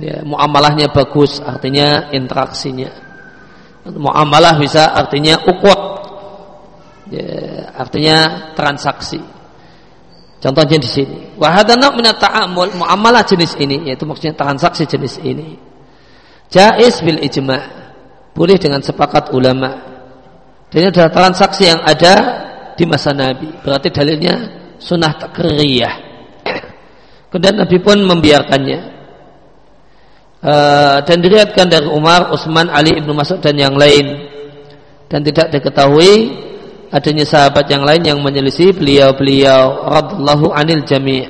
Ya, muamalahnya bagus, artinya interaksinya. Muamalah bisa artinya ukut, ya, artinya transaksi. Contohnya di sini. Wahadana minat muamalah jenis ini, yaitu maksudnya transaksi jenis ini. Jais bil ijma' boleh dengan sepakat ulama dan ini adalah transaksi yang ada di masa Nabi. Berarti dalilnya sunnah takriyah. Kemudian Nabi pun membiarkannya. Uh, dan dilihatkan dari Umar, Utsman, Ali ibnu Mas'ud dan yang lain. Dan tidak diketahui adanya sahabat yang lain yang menyelisih beliau-beliau radallahu anil jami'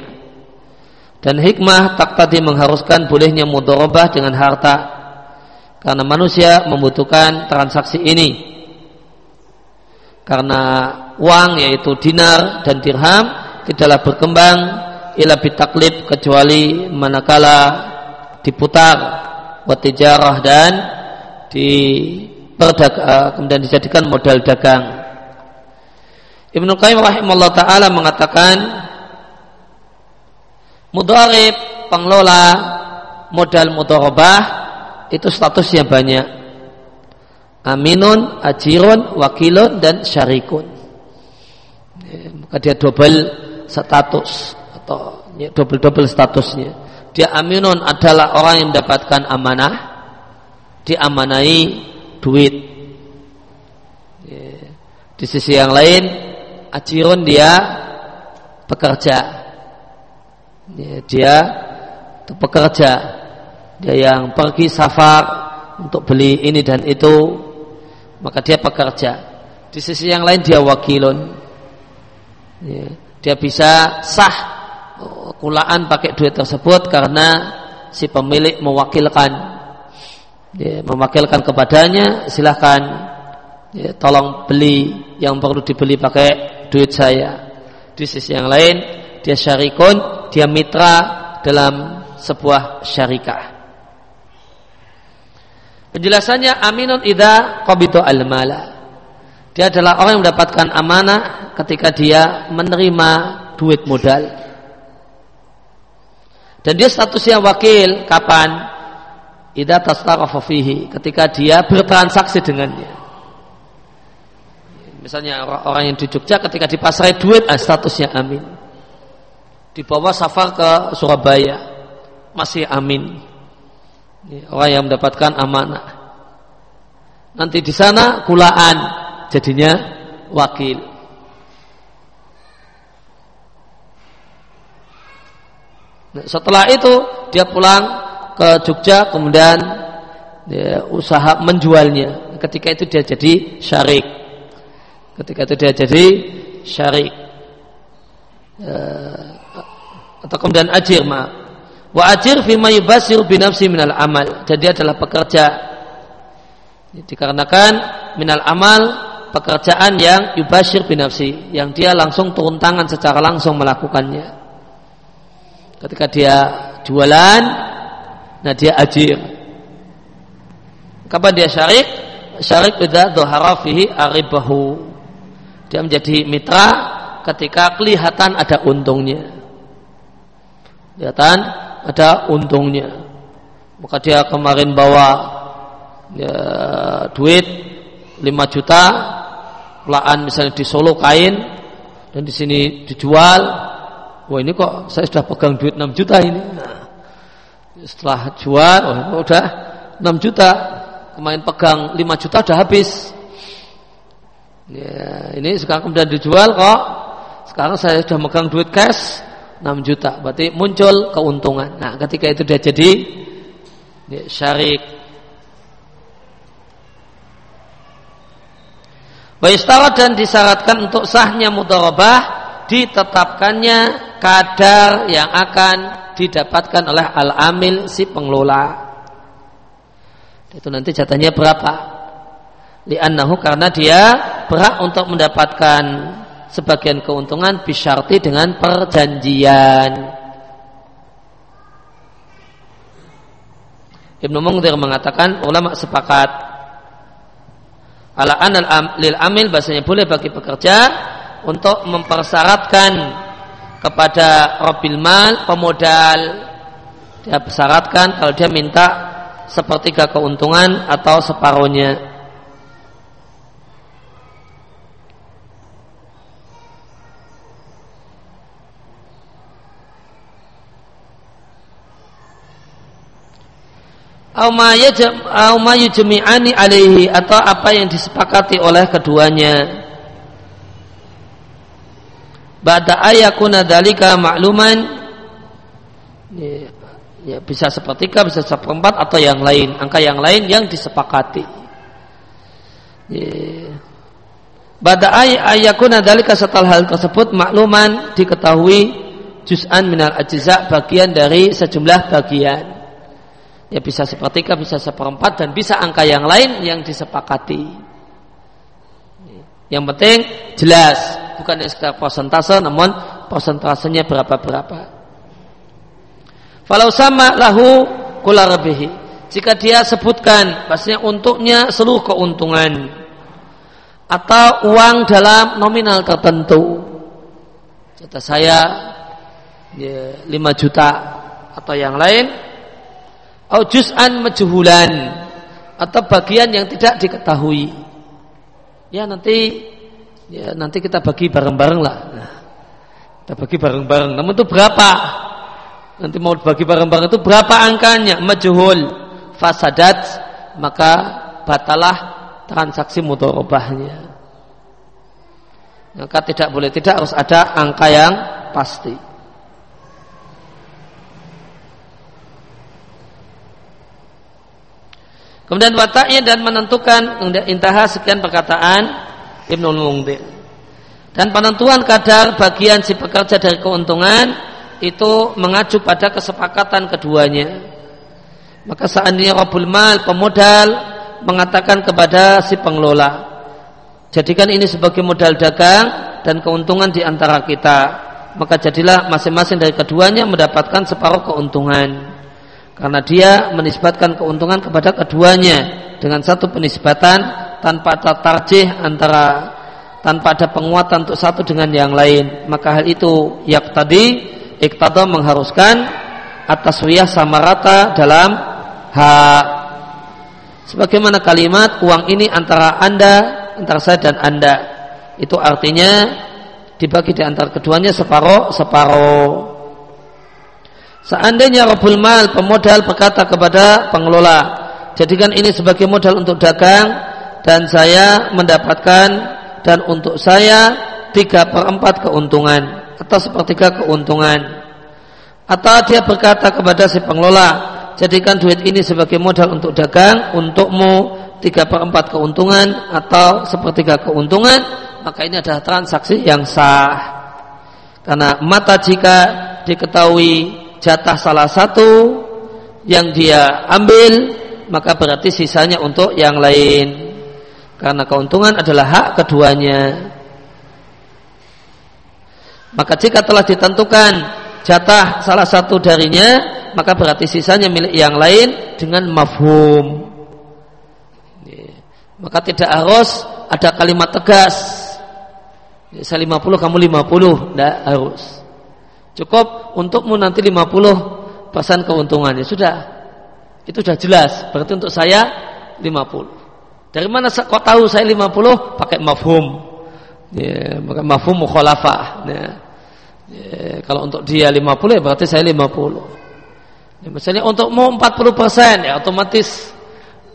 dan hikmah tak tadi mengharuskan bolehnya mudorobah dengan harta karena manusia membutuhkan transaksi ini karena uang yaitu dinar dan dirham tidaklah berkembang ila bitaklib kecuali manakala diputar watijarah dan di eh, kemudian dijadikan modal dagang. Ibnu Qayyim rahimahullah taala mengatakan mudharib pengelola modal mudharabah itu statusnya banyak aminun, ajirun, wakilun dan syarikun. Ya, maka dia double status atau ya, double double statusnya. Dia aminun adalah orang yang mendapatkan amanah, diamanai duit. Ya, di sisi yang lain, ajirun dia pekerja. Dia itu pekerja, dia yang pergi safar untuk beli ini dan itu maka dia pekerja. Di sisi yang lain dia wakilun. Ya, dia bisa sah kulaan pakai duit tersebut karena si pemilik mewakilkan, ya, mewakilkan kepadanya silahkan ya, tolong beli yang perlu dibeli pakai duit saya. Di sisi yang lain dia syarikun, dia mitra dalam sebuah syarikah. Penjelasannya aminun ida qabito al-mala. Dia adalah orang yang mendapatkan amanah ketika dia menerima duit modal. Dan dia statusnya wakil kapan? Ida tastarafa fihi ketika dia bertransaksi dengannya. Misalnya orang yang di Jogja ketika dipasrai duit ah, statusnya amin. Dibawa safar ke Surabaya masih amin orang yang mendapatkan amanah. Nanti di sana kulaan jadinya wakil. Nah, setelah itu dia pulang ke Jogja kemudian dia usaha menjualnya. Ketika itu dia jadi syarik. Ketika itu dia jadi syarik. Uh, atau kemudian ajir maaf Wa ajir fima yubasir binafsi minal amal. Jadi adalah pekerja. Dikarenakan minal amal pekerjaan yang yubashir binafsi yang dia langsung turun tangan secara langsung melakukannya. Ketika dia jualan nah dia ajir. Kapan dia syarik? Syarik idza dhahara fihi aribahu. Dia menjadi mitra ketika kelihatan ada untungnya. Kelihatan ada untungnya. Maka dia kemarin bawa ya, duit 5 juta pelaan misalnya di Solo kain dan di sini dijual. Wah ini kok saya sudah pegang duit 6 juta ini? Nah, setelah jual oh, udah 6 juta. Kemarin pegang 5 juta sudah habis. Ya, ini sekarang kemudian dijual kok. Sekarang saya sudah megang duit cash 6 juta berarti muncul keuntungan nah ketika itu dia jadi ya, syarik Waistarat dan disyaratkan untuk sahnya mudharabah ditetapkannya kadar yang akan didapatkan oleh al-amil si pengelola. Itu nanti jatahnya berapa? Li'annahu karena dia berhak untuk mendapatkan sebagian keuntungan bisyarti dengan perjanjian. Ibnu Mungdir mengatakan ulama sepakat. Ala anal lil amil bahasanya boleh bagi pekerja untuk mempersyaratkan kepada robil mal pemodal. Dia persyaratkan kalau dia minta sepertiga keuntungan atau separuhnya Auma yujmi'ani alaihi atau apa yang disepakati oleh keduanya. Ba'da ayakuna dalika makluman ya, ya, bisa sepertiga, bisa seperempat atau yang lain, angka yang lain yang disepakati. Ya. Ba'da ayakuna dalika setelah hal tersebut makluman diketahui juz'an minal ajza bagian dari sejumlah bagian ya bisa sepertiga, bisa seperempat dan bisa angka yang lain yang disepakati. Yang penting jelas, bukan sekedar persentase, namun persentasenya berapa-berapa. Falau sama lahu kula Jika dia sebutkan, pastinya untuknya seluruh keuntungan atau uang dalam nominal tertentu. Kata saya ya, 5 juta atau yang lain au juz'an majhulan atau bagian yang tidak diketahui. Ya nanti ya nanti kita bagi bareng-bareng lah. Nah, kita bagi bareng-bareng. Namun itu berapa? Nanti mau bagi bareng-bareng itu berapa angkanya? Majhul, fasadat, maka batalah transaksi mudharabahnya. Maka tidak boleh tidak harus ada angka yang pasti. Kemudian wataknya dan menentukan intaha sekian perkataan Ibnu Mungdir. Dan penentuan kadar bagian si pekerja dari keuntungan itu mengacu pada kesepakatan keduanya. Maka seandainya Rabbul Mal pemodal mengatakan kepada si pengelola, jadikan ini sebagai modal dagang dan keuntungan di antara kita. Maka jadilah masing-masing dari keduanya mendapatkan separuh keuntungan karena dia menisbatkan keuntungan kepada keduanya dengan satu penisbatan tanpa tarjih antara tanpa ada penguatan untuk satu dengan yang lain. Maka hal itu yak tadi iktada mengharuskan atas wiyah sama rata dalam hak sebagaimana kalimat uang ini antara anda antara saya dan anda. Itu artinya dibagi di antara keduanya separuh separuh Seandainya Rabbul Mal pemodal berkata kepada pengelola, jadikan ini sebagai modal untuk dagang dan saya mendapatkan dan untuk saya tiga per empat keuntungan atau sepertiga keuntungan. Atau dia berkata kepada si pengelola, jadikan duit ini sebagai modal untuk dagang untukmu tiga per empat keuntungan atau sepertiga keuntungan, maka ini adalah transaksi yang sah. Karena mata jika diketahui jatah salah satu yang dia ambil maka berarti sisanya untuk yang lain karena keuntungan adalah hak keduanya. Maka jika telah ditentukan jatah salah satu darinya, maka berarti sisanya milik yang lain dengan mafhum. Maka tidak harus ada kalimat tegas. Saya 50, kamu 50. Tidak harus. Cukup untukmu nanti 50 persen keuntungannya. Sudah. Itu sudah jelas. Berarti untuk saya 50. Dari mana kau tahu saya 50? Pakai mafhum. Ya, pakai mafhum mukhalafah. Ya. Ya, kalau untuk dia 50 ya berarti saya 50. Ya, misalnya untukmu 40 persen ya otomatis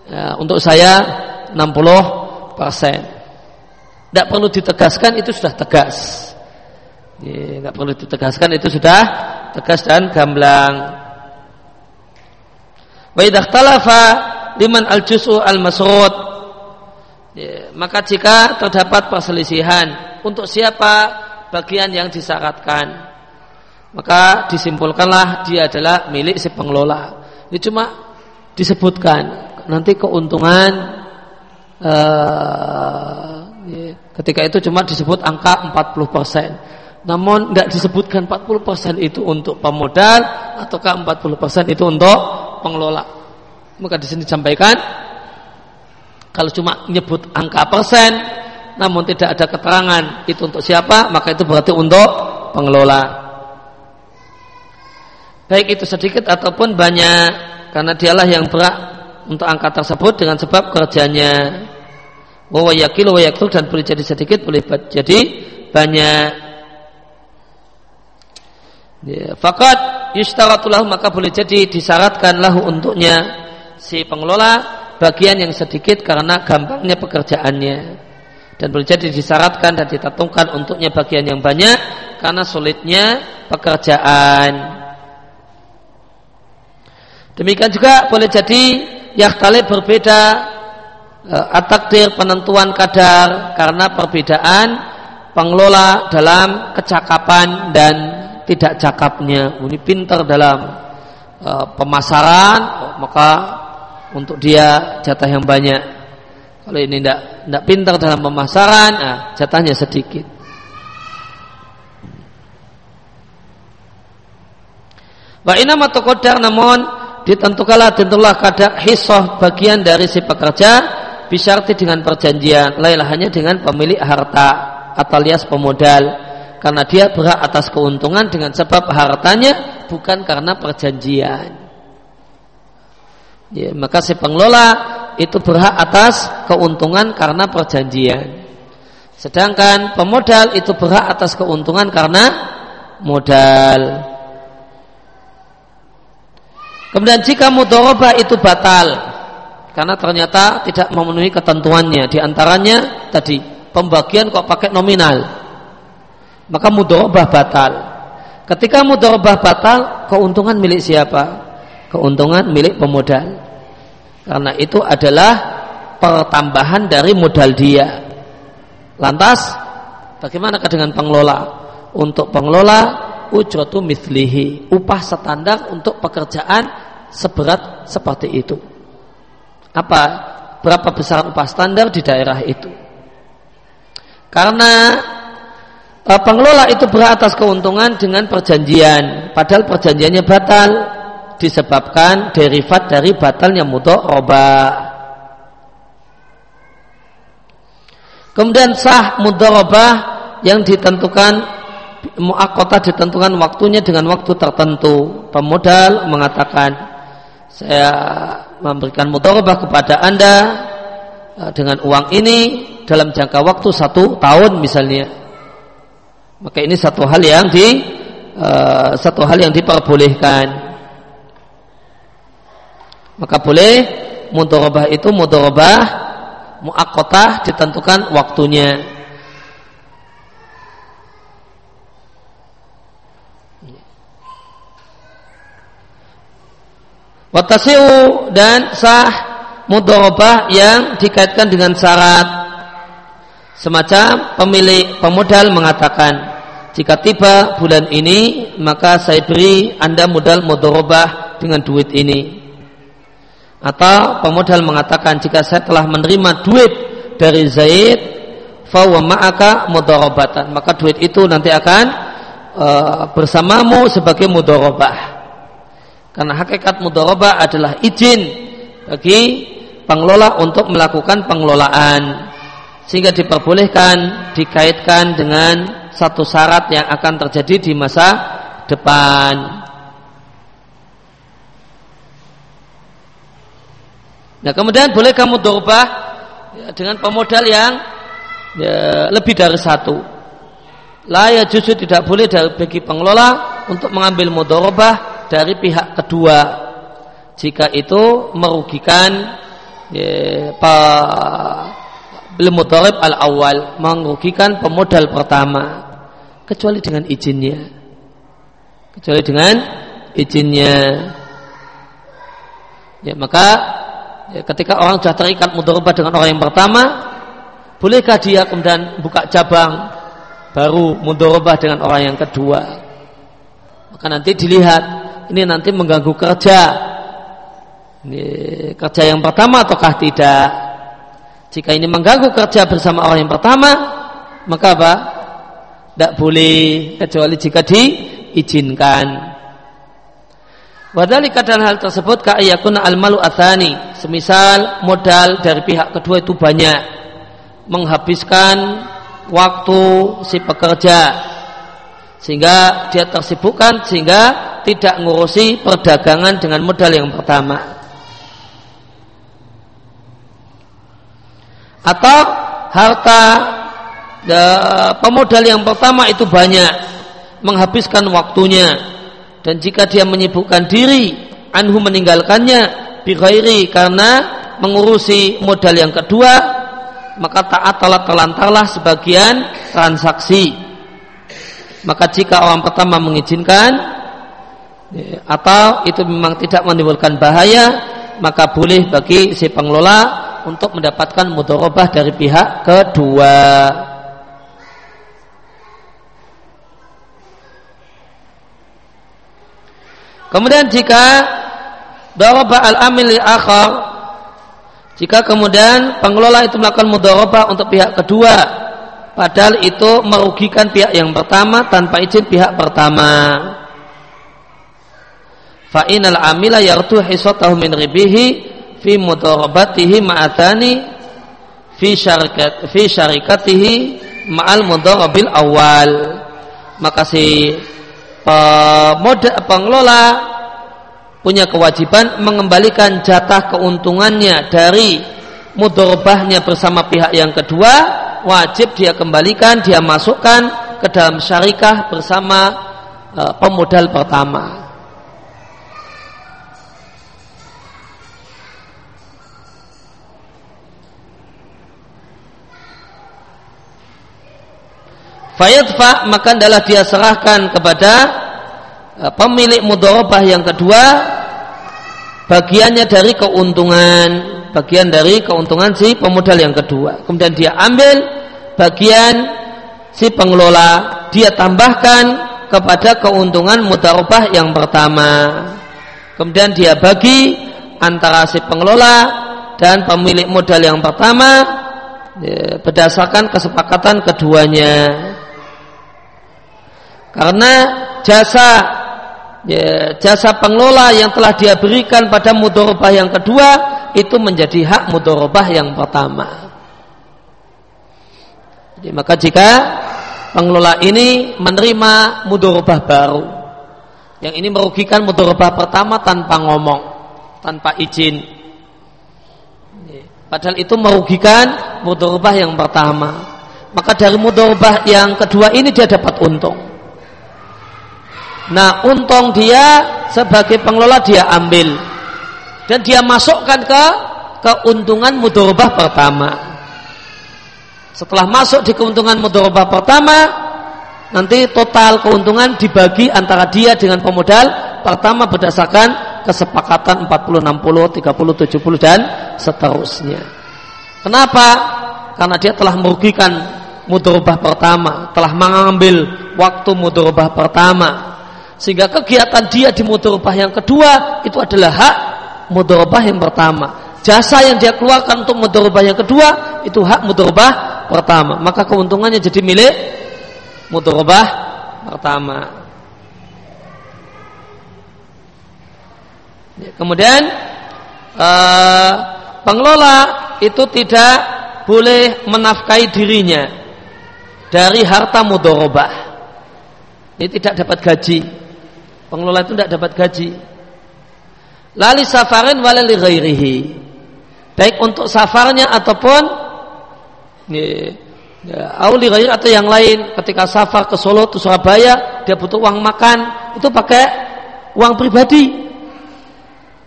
ya, untuk saya 60 persen. Tidak perlu ditegaskan itu sudah tegas. Tidak perlu ditegaskan itu sudah tegas dan gamblang. Wa idza ikhtalafa liman al-juz'u al-masrud ya, maka jika terdapat perselisihan untuk siapa bagian yang disyaratkan maka disimpulkanlah dia adalah milik si pengelola ini cuma disebutkan nanti keuntungan uh, ketika itu cuma disebut angka 40%. Namun tidak disebutkan 40% itu untuk pemodal ataukah 40% itu untuk pengelola. Maka di sini disampaikan kalau cuma menyebut angka persen namun tidak ada keterangan itu untuk siapa, maka itu berarti untuk pengelola. Baik itu sedikit ataupun banyak karena dialah yang berat untuk angka tersebut dengan sebab kerjanya wa yakil wa dan boleh jadi sedikit boleh jadi banyak ya, fakat yustaratulah maka boleh jadi disyaratkan lahu untuknya si pengelola bagian yang sedikit karena gampangnya pekerjaannya. Dan boleh jadi disyaratkan dan ditentukan untuknya bagian yang banyak karena sulitnya pekerjaan. Demikian juga boleh jadi yaktalib berbeda Eh, atakdir penentuan kadar karena perbedaan pengelola dalam kecakapan dan tidak cakapnya. Ini pintar dalam uh, pemasaran, maka untuk dia jatah yang banyak. Kalau ini tidak tidak pintar dalam pemasaran, nah, jatahnya sedikit. Wa inama kodar namun ditentukanlah tentulah kadar hisoh bagian dari si pekerja bisyarti dengan perjanjian lain hanya dengan pemilik harta atau alias pemodal karena dia berhak atas keuntungan dengan sebab hartanya bukan karena perjanjian. Ya, maka si pengelola itu berhak atas keuntungan karena perjanjian. Sedangkan pemodal itu berhak atas keuntungan karena modal. Kemudian jika mudoroba itu batal karena ternyata tidak memenuhi ketentuannya di antaranya tadi pembagian kok pakai nominal maka mudorobah batal. Ketika mudorobah batal keuntungan milik siapa? Keuntungan milik pemodal. Karena itu adalah pertambahan dari modal dia. Lantas bagaimana dengan pengelola? Untuk pengelola ujratu mislihi upah standar untuk pekerjaan seberat seperti itu. Apa? Berapa besar upah standar di daerah itu. Karena pengelola itu berhak atas keuntungan dengan perjanjian, padahal perjanjiannya batal disebabkan derivat dari batalnya mudharabah. Kemudian sah mudharabah yang ditentukan muakota ditentukan waktunya dengan waktu tertentu. Pemodal mengatakan saya memberikan mudharabah kepada anda e, dengan uang ini dalam jangka waktu satu tahun misalnya maka ini satu hal yang di uh, satu hal yang diperbolehkan. Maka boleh mudharabah itu mudharabah muakotah ditentukan waktunya. Watasiu dan sah mudorobah yang dikaitkan dengan syarat semacam pemilik pemodal mengatakan jika tiba bulan ini maka saya beri anda modal mudorobah dengan duit ini. Atau pemodal mengatakan jika saya telah menerima duit dari Zaid fawa ma'aka mudharabatan maka duit itu nanti akan uh, bersamamu sebagai mudharabah karena hakikat mudharabah adalah izin bagi pengelola untuk melakukan pengelolaan sehingga diperbolehkan dikaitkan dengan satu syarat yang akan terjadi di masa depan. Nah kemudian boleh kamu dorobah ya, dengan pemodal yang ya, lebih dari satu. Layak justru tidak boleh dari bagi pengelola untuk mengambil mudorobah dari pihak kedua jika itu merugikan ya, belum al awal merugikan pemodal pertama kecuali dengan izinnya. Kecuali dengan izinnya. Ya maka ya, ketika orang sudah terikat mudharabah dengan orang yang pertama bolehkah dia kemudian buka cabang baru mudharabah dengan orang yang kedua? Maka nanti dilihat ini nanti mengganggu kerja. Ini kerja yang pertama ataukah tidak jika ini mengganggu kerja bersama orang yang pertama maka apa tidak boleh kecuali jika diizinkan Wadhalika dan hal tersebut ka'ayakuna al-malu athani. Semisal modal dari pihak kedua itu banyak. Menghabiskan waktu si pekerja. Sehingga dia tersibukkan sehingga tidak ngurusi perdagangan dengan modal yang pertama. Atau harta e, pemodal yang pertama itu banyak menghabiskan waktunya. Dan jika dia menyibukkan diri anhu meninggalkannya bighairi karena mengurusi modal yang kedua maka taat telah telantarlah sebagian transaksi. Maka jika orang pertama mengizinkan ya, atau itu memang tidak menimbulkan bahaya maka boleh bagi si pengelola untuk mendapatkan mudorobah dari pihak kedua. Kemudian jika darabah al-amil akhar jika kemudian pengelola itu melakukan mudharabah untuk pihak kedua padahal itu merugikan pihak yang pertama tanpa izin pihak pertama. Fa inal amila yartu hisatahu min ribihi fi mudharabatihi ma'atani fi syarikat fi syarikatihi ma'al mudharabil awal. Maka si pemoda, pengelola punya kewajiban mengembalikan jatah keuntungannya dari mudorobahnya bersama pihak yang kedua wajib dia kembalikan dia masukkan ke dalam syarikah bersama uh, pemodal pertama Fayadfa maka adalah dia serahkan kepada uh, pemilik mudorobah yang kedua bagiannya dari keuntungan bagian dari keuntungan si pemodal yang kedua. Kemudian dia ambil bagian si pengelola dia tambahkan kepada keuntungan mudorobah yang pertama. Kemudian dia bagi antara si pengelola dan pemilik modal yang pertama ya, berdasarkan kesepakatan keduanya karena jasa ya, jasa pengelola yang telah dia berikan pada mudorobah yang kedua itu menjadi hak mudorobah yang pertama. Jadi maka jika pengelola ini menerima mudorobah baru yang ini merugikan mudorobah pertama tanpa ngomong, tanpa izin. Padahal itu merugikan mudorobah yang pertama. Maka dari mudorobah yang kedua ini dia dapat untung. Nah untung dia sebagai pengelola dia ambil dan dia masukkan ke keuntungan mudorobah pertama. Setelah masuk di keuntungan mudorobah pertama, nanti total keuntungan dibagi antara dia dengan pemodal pertama berdasarkan kesepakatan 40, 60, 30, 70 dan seterusnya. Kenapa? Karena dia telah merugikan mudorobah pertama, telah mengambil waktu mudorobah pertama, sehingga kegiatan dia di mudorobah yang kedua itu adalah hak mudorobah yang pertama. Jasa yang dia keluarkan untuk mudorobah yang kedua itu hak mudorobah pertama. Maka keuntungannya jadi milik mudorobah pertama. Ya, kemudian uh, pengelola itu tidak boleh menafkahi dirinya dari harta mudorobah. Ini tidak dapat gaji pengelola itu tidak dapat gaji. Lali safarin walali ghairihi. Baik untuk safarnya ataupun auli ghair atau yang lain. Ketika safar ke Solo ke Surabaya dia butuh uang makan. Itu pakai uang pribadi.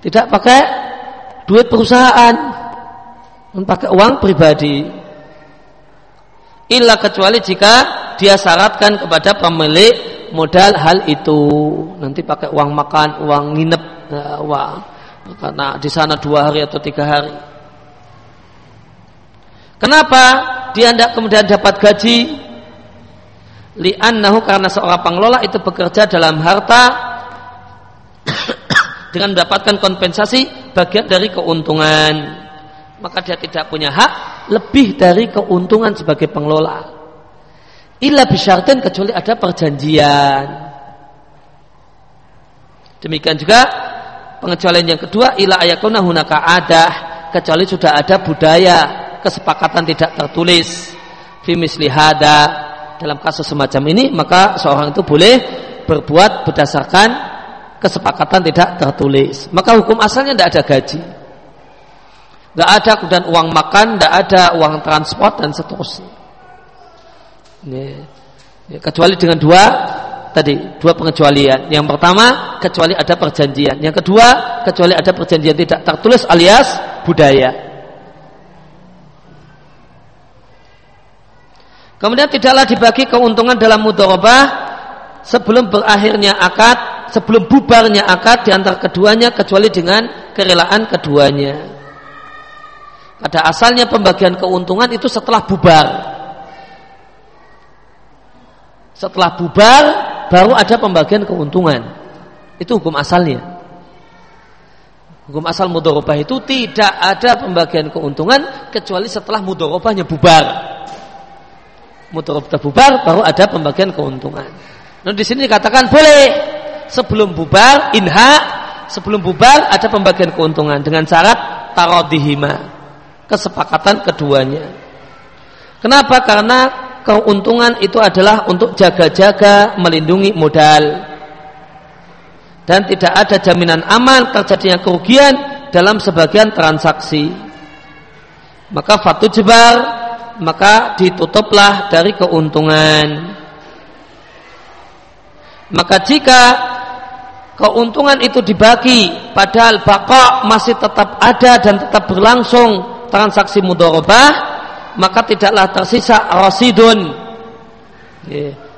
Tidak pakai duit perusahaan. Pakai uang pribadi illa kecuali jika dia syaratkan kepada pemilik modal hal itu nanti pakai uang makan uang nginep uh, uang karena di sana dua hari atau tiga hari Kenapa dia tidak kemudian dapat gaji? Li'annahu karena seorang pengelola itu bekerja dalam harta dengan mendapatkan kompensasi bagian dari keuntungan. Maka dia tidak punya hak lebih dari keuntungan sebagai pengelola. Illa bisyartin kecuali ada perjanjian. Demikian juga pengecualian yang kedua ila ayakuna hunaka adah kecuali sudah ada budaya kesepakatan tidak tertulis fi misli hada dalam kasus semacam ini maka seorang itu boleh berbuat berdasarkan kesepakatan tidak tertulis maka hukum asalnya tidak ada gaji tidak ada kemudian uang makan tidak ada uang transport dan seterusnya. Ini, kecuali dengan dua tadi dua pengecualian. Yang pertama kecuali ada perjanjian. Yang kedua kecuali ada perjanjian tidak tertulis alias budaya. Kemudian tidaklah dibagi keuntungan dalam mudorobah sebelum berakhirnya akad, sebelum bubarnya akad di antara keduanya kecuali dengan kerelaan keduanya. Pada asalnya pembagian keuntungan itu setelah bubar. Setelah bubar baru ada pembagian keuntungan. Itu hukum asalnya. Hukum asal mudorobah itu tidak ada pembagian keuntungan kecuali setelah mudorobahnya bubar mutarab bubar baru ada pembagian keuntungan. Nah di sini dikatakan boleh sebelum bubar inha sebelum bubar ada pembagian keuntungan dengan syarat tarodihima kesepakatan keduanya. Kenapa? Karena keuntungan itu adalah untuk jaga-jaga melindungi modal dan tidak ada jaminan aman terjadinya kerugian dalam sebagian transaksi. Maka fatu jebar maka ditutuplah dari keuntungan. Maka jika keuntungan itu dibagi padahal bakok masih tetap ada dan tetap berlangsung transaksi mudorobah maka tidaklah tersisa rosidun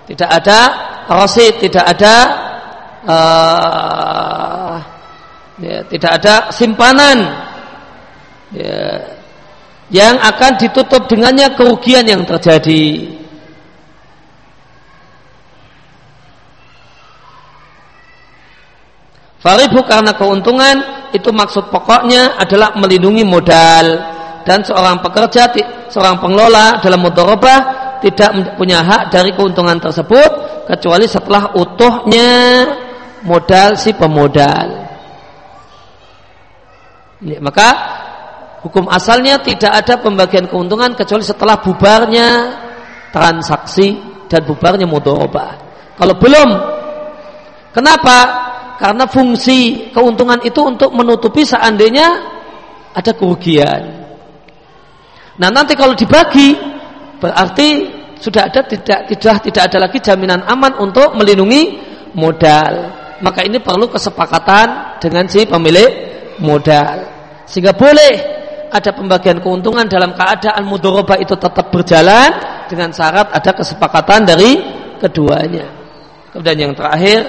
tidak ada rosid tidak ada uh, tidak ada simpanan ya, yang akan ditutup dengannya kerugian yang terjadi. Faribu karena keuntungan itu maksud pokoknya adalah melindungi modal dan seorang pekerja, seorang pengelola dalam mudorobah tidak punya hak dari keuntungan tersebut kecuali setelah utuhnya modal si pemodal. Maka hukum asalnya tidak ada pembagian keuntungan kecuali setelah bubarnya transaksi dan bubarnya mudorobah. Kalau belum, kenapa? Karena fungsi keuntungan itu untuk menutupi seandainya ada kerugian. Nah nanti kalau dibagi berarti sudah ada tidak tidak tidak ada lagi jaminan aman untuk melindungi modal. Maka ini perlu kesepakatan dengan si pemilik modal. Sehingga boleh ada pembagian keuntungan dalam keadaan mudoroba itu tetap berjalan dengan syarat ada kesepakatan dari keduanya. Kemudian yang terakhir,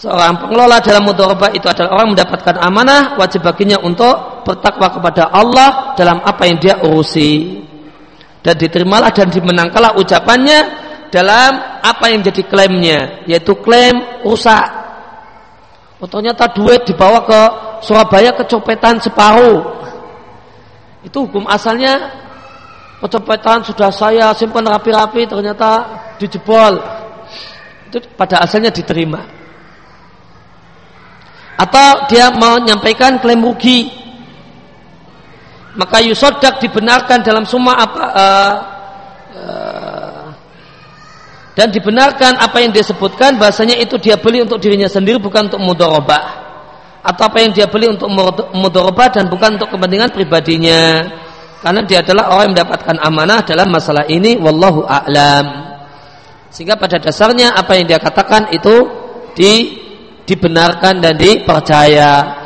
seorang pengelola dalam mudoroba itu adalah orang mendapatkan amanah, wajib baginya untuk bertakwa kepada Allah dalam apa yang dia urusi. Dan diterimalah dan dimenangkanlah ucapannya dalam apa yang jadi klaimnya, yaitu klaim rusak. Oh, ternyata duit dibawa ke Surabaya kecopetan separuh itu hukum asalnya kecopetan sudah saya simpan rapi-rapi ternyata dijebol itu pada asalnya diterima atau dia menyampaikan klaim rugi maka yusodak dibenarkan dalam semua apa uh, uh, dan dibenarkan apa yang dia sebutkan bahasanya itu dia beli untuk dirinya sendiri bukan untuk mudorobah. Atau apa yang dia beli untuk mudorobah dan bukan untuk kepentingan pribadinya. Karena dia adalah orang yang mendapatkan amanah dalam masalah ini wallahu a'lam. Sehingga pada dasarnya apa yang dia katakan itu di, dibenarkan dan dipercaya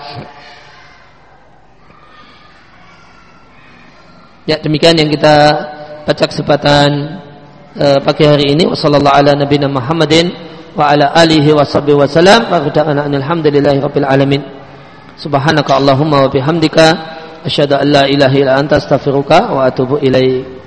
ya demikian yang kita baca kesempatan uh, pagi hari ini. Wasallallahu ala nabiyina Muhammadin wa ala alihi wa sahbihi wa salam wa alhamdulillahi rabbil alamin. Subhanaka allahumma wa bihamdika asyhadu an la ilaha anta astaghfiruka wa atubu ilaik